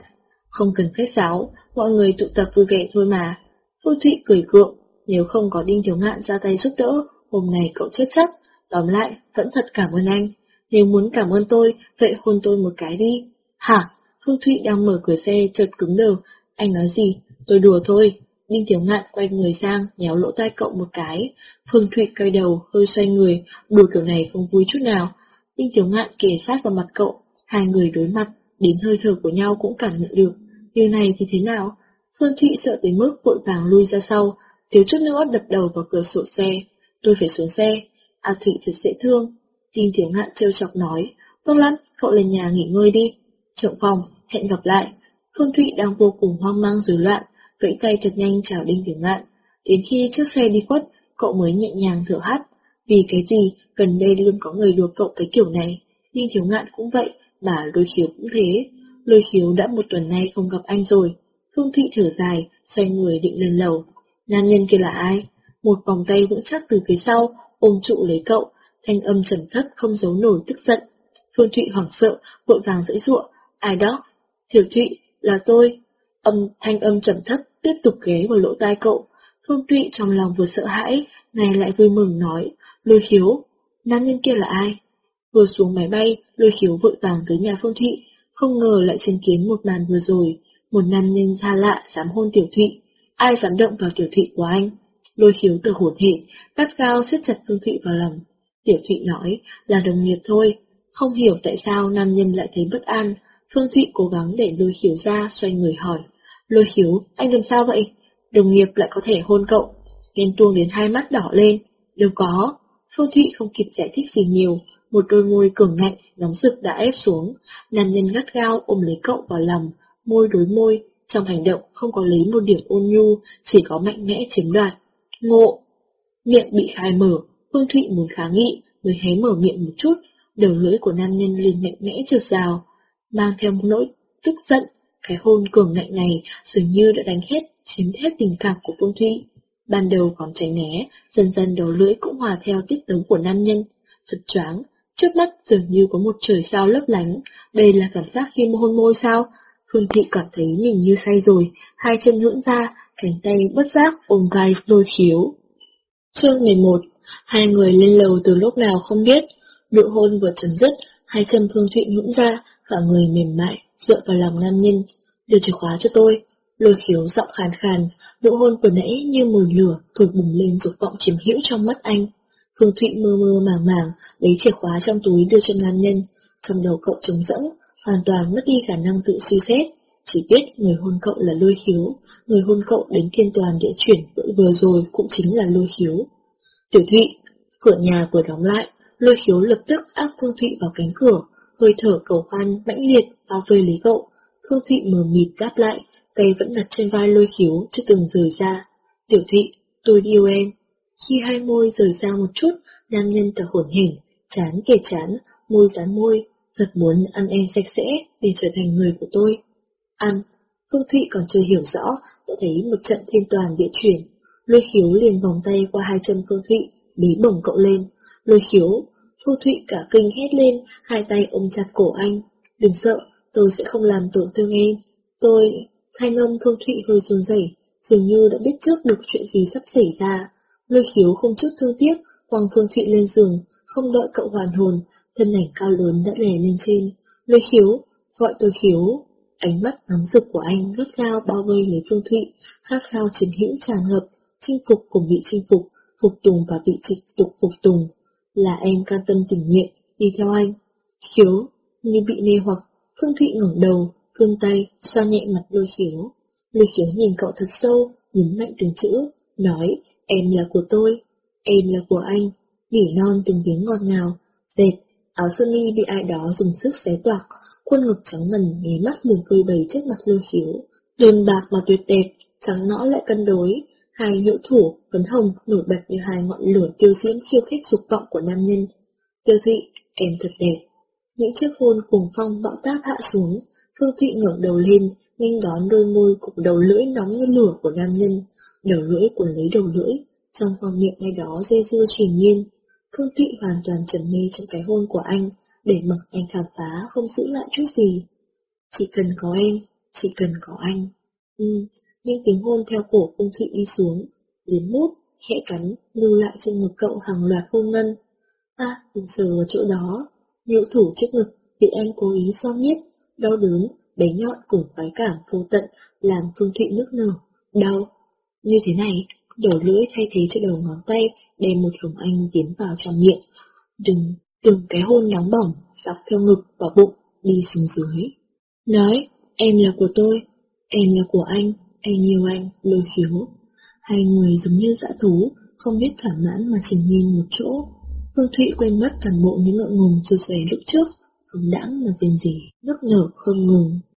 Không cần khách sáo, mọi người tụ tập vui vẻ thôi mà. Phương Thụy cười cượng, nếu không có Đinh Thiếu Ngạn ra tay giúp đỡ, hôm nay cậu chết chắc. Tóm lại, vẫn thật cảm ơn anh. Nếu muốn cảm ơn tôi, vậy hôn tôi một cái đi. Hả? Phương Thụy đang mở cửa xe chợt cứng đờ. Anh nói gì? Tôi đùa thôi. Đinh Tiểu Ngạn quay người sang, nhéo lỗ tai cậu một cái. Phương Thụy quay đầu, hơi xoay người, đùa kiểu này không vui chút nào. Đinh Tiểu Ngạn kề sát vào mặt cậu, hai người đối mặt, đến hơi thở của nhau cũng cảm nhận được. Điều này thì thế nào? Phương Thụy sợ tới mức vội vàng lui ra sau, thiếu chút nữa đập đầu vào cửa sổ xe. Tôi phải xuống xe. A Thụy thật dễ thương. Đinh Tiểu Ngạn trêu chọc nói, tốt lắm, cậu lên nhà nghỉ ngơi đi. Trưởng phòng, hẹn gặp lại. Phương Thụy đang vô cùng hoang mang rối loạn, vẫy tay thật nhanh chào Đinh Tiểu Ngạn. Đến khi chiếc xe đi khuất, cậu mới nhẹ nhàng thở hắt. Vì cái gì, gần đây luôn có người đùa cậu cái kiểu này. Đinh Thiếu Ngạn cũng vậy, mà lôi khiếu cũng thế. Lôi khiếu đã một tuần nay không gặp anh rồi. Phương Thụy thở dài, xoay người định lên lầu. Nam nhân kia là ai? Một vòng tay vững chắc từ phía sau, ôm trụ lấy cậu, thanh âm trầm thấp không giấu nổi tức giận. Phương Thụy hoảng sợ, vội vàng dãy ruộng. Ai đó? Thiểu Thụy, là tôi. Âm thanh âm trầm thấp tiếp tục ghé vào lỗ tai cậu. Phương Thụy trong lòng vừa sợ hãi, này lại vui mừng nói, lôi khiếu, nam nhân kia là ai? Vừa xuống máy bay, lôi khiếu vội vàng tới nhà Phương Thụy, không ngờ lại chứng kiến một màn vừa rồi, một nam nhân xa lạ dám hôn tiểu thụy, ai dám động vào tiểu thụy của anh? Lôi khiếu từ hồn hển, gắt cao siết chặt Phương Thụy vào lòng. Tiểu thụy nói là đồng nghiệp thôi, không hiểu tại sao nam nhân lại thấy bất an, Phương Thụy cố gắng để lôi khiếu ra, xoay người hỏi. Lôi khiếu, anh làm sao vậy? Đồng nghiệp lại có thể hôn cậu. Nên tuông đến hai mắt đỏ lên. Đâu có. Phương Thụy không kịp giải thích gì nhiều. Một đôi môi cường ngạnh, nóng rực đã ép xuống. Nam nhân gắt gao ôm lấy cậu vào lòng, môi đối môi. Trong hành động không có lấy một điểm ôn nhu, chỉ có mạnh mẽ chiếm đoạt. Ngộ! Miệng bị khai mở, Phương Thụy muốn kháng nghị, mới hé mở miệng một chút, đầu lưỡi của nam nhân liền mạnh mẽ trượt rào, mang theo một nỗi tức giận, cái hôn cường ngạnh này dường như đã đánh hết, chiếm hết tình cảm của Phương Thụy. Ban đầu còn tránh né, dần dần đầu lưỡi cũng hòa theo tiết tấu của nam nhân. Thật choáng, trước mắt dường như có một trời sao lấp lánh, đây là cảm giác khi hôn môi sao? Phương Thị cảm thấy mình như say rồi, hai chân hưỡng ra, cánh tay bất giác ôm vai lôi khiếu. Chương 11 Hai người lên lầu từ lúc nào không biết, nụ hôn vừa chấm dứt, hai chân Phương Thụy hưỡng ra, cả người mềm mại, dựa vào lòng nam nhân. Đưa chìa khóa cho tôi. Lôi khiếu giọng khàn khàn, nụ hôn vừa nãy như mùi lửa thổi bùng lên dục vọng chiếm hữu trong mắt anh. Phương Thụy mơ mơ màng màng, lấy chìa khóa trong túi đưa cho nam nhân. Trong đầu cậu trống rỗng, hoàn toàn mất đi khả năng tự suy xét. Chỉ biết người hôn cậu là lôi khiếu, người hôn cậu đến thiên toàn địa chuyển vừa rồi cũng chính là lôi khiếu. Tiểu Thụy, cửa nhà vừa đóng lại, lôi khiếu lập tức áp Phương Thụy vào cánh cửa, hơi thở cầu hoan mãnh liệt bao vây lấy cậu. Khương thị mờ mịt đáp lại, tay vẫn đặt trên vai lôi khiếu, chưa từng rời ra. Tiểu thị tôi yêu em. Khi hai môi rời ra một chút, nam nhân thở hổn hển, chán kề chán, môi dán môi, thật muốn ăn em sạch sẽ để trở thành người của tôi. Ăn, Khương Thị còn chưa hiểu rõ, đã thấy một trận thiên toàn địa chuyển. Lôi khiếu liền vòng tay qua hai chân Khương Thị, bế bổng cậu lên. Lôi khiếu, Thu Thụy cả kinh hét lên, hai tay ôm chặt cổ anh. Đừng sợ, tôi sẽ không làm tổn thương em. Tôi... Thanh âm Thu Thụy hơi run rẩy, dường như đã biết trước được chuyện gì sắp xảy ra. Lôi khiếu không chút thương tiếc, quăng Phương Thụy lên giường, không đợi cậu hoàn hồn, thân ảnh cao lớn đã đè lên trên. Lôi khiếu, gọi tôi khiếu. Ánh mắt nóng rực của anh gắt gao bao vây lấy Phương Thụy, khát khao chiến hữu tràn ngập, chinh phục cùng bị chinh phục, phục tùng và bị trịch tục phục tùng. Là em can tâm tình nguyện, đi theo anh. Khiếu, như bị mê hoặc, Phương Thụy ngẩng đầu, cương tay, xoa nhẹ mặt lôi khiếu. Lôi khiếu nhìn cậu thật sâu, nhấn mạnh từng chữ, nói, em là của tôi, em là của anh, nỉ non từng tiếng ngọt ngào, dệt, áo sơ mi bị ai đó dùng sức xé toạc, khuôn ngực trắng ngần nháy mắt liền cười bầy trước mặt lôi khiếu. Đơn bạc mà tuyệt đẹp, trắng nõn lại cân đối, hai nhũ thủ, phấn hồng nổi bật như hai ngọn lửa tiêu diễm khiêu khích dục vọng của nam nhân. Tiêu Thụy, em thật đẹp. Những chiếc hôn cuồng phong bão táp hạ xuống, Phương Thụy ngẩng đầu lên, nhanh đón đôi môi cùng đầu lưỡi nóng như lửa của nam nhân, đầu lưỡi cuốn lấy đầu lưỡi, trong khoang miệng ngay đó dây dưa truyền miên. Phương Thụy hoàn toàn trầm mê trong cái hôn của anh, để mặc anh khám phá không giữ lại chút gì. Chỉ cần có em, chỉ cần có anh. Ừ, những tiếng hôn theo cổ Phương thị đi xuống, liếm mút, khẽ cắn, lưu lại trên ngực cậu hàng loạt hôn ngân. À, giờ ở chỗ đó, nhũ thủ trước ngực bị anh cố ý so miết, đau đớn, bé nhọn cùng khoái cảm vô tận làm Phương Thụy nước nở, đau. Như thế này, đổ lưỡi thay thế cho đầu ngón tay đem một hồng anh tiến vào trong miệng. Đừng, từng cái hôn nóng bỏng, dọc theo ngực và bụng, đi xuống dưới. Nói, em là của tôi, em là của anh, anh yêu anh, lôi khiếu. Hai người giống như dã thú, không biết thỏa mãn mà chỉ nhìn một chỗ. Phương Thụy quên mất toàn bộ những ngượng ngùng rụt rè lúc trước, phóng đãng mà rình rỉ, nước nở không ngừng.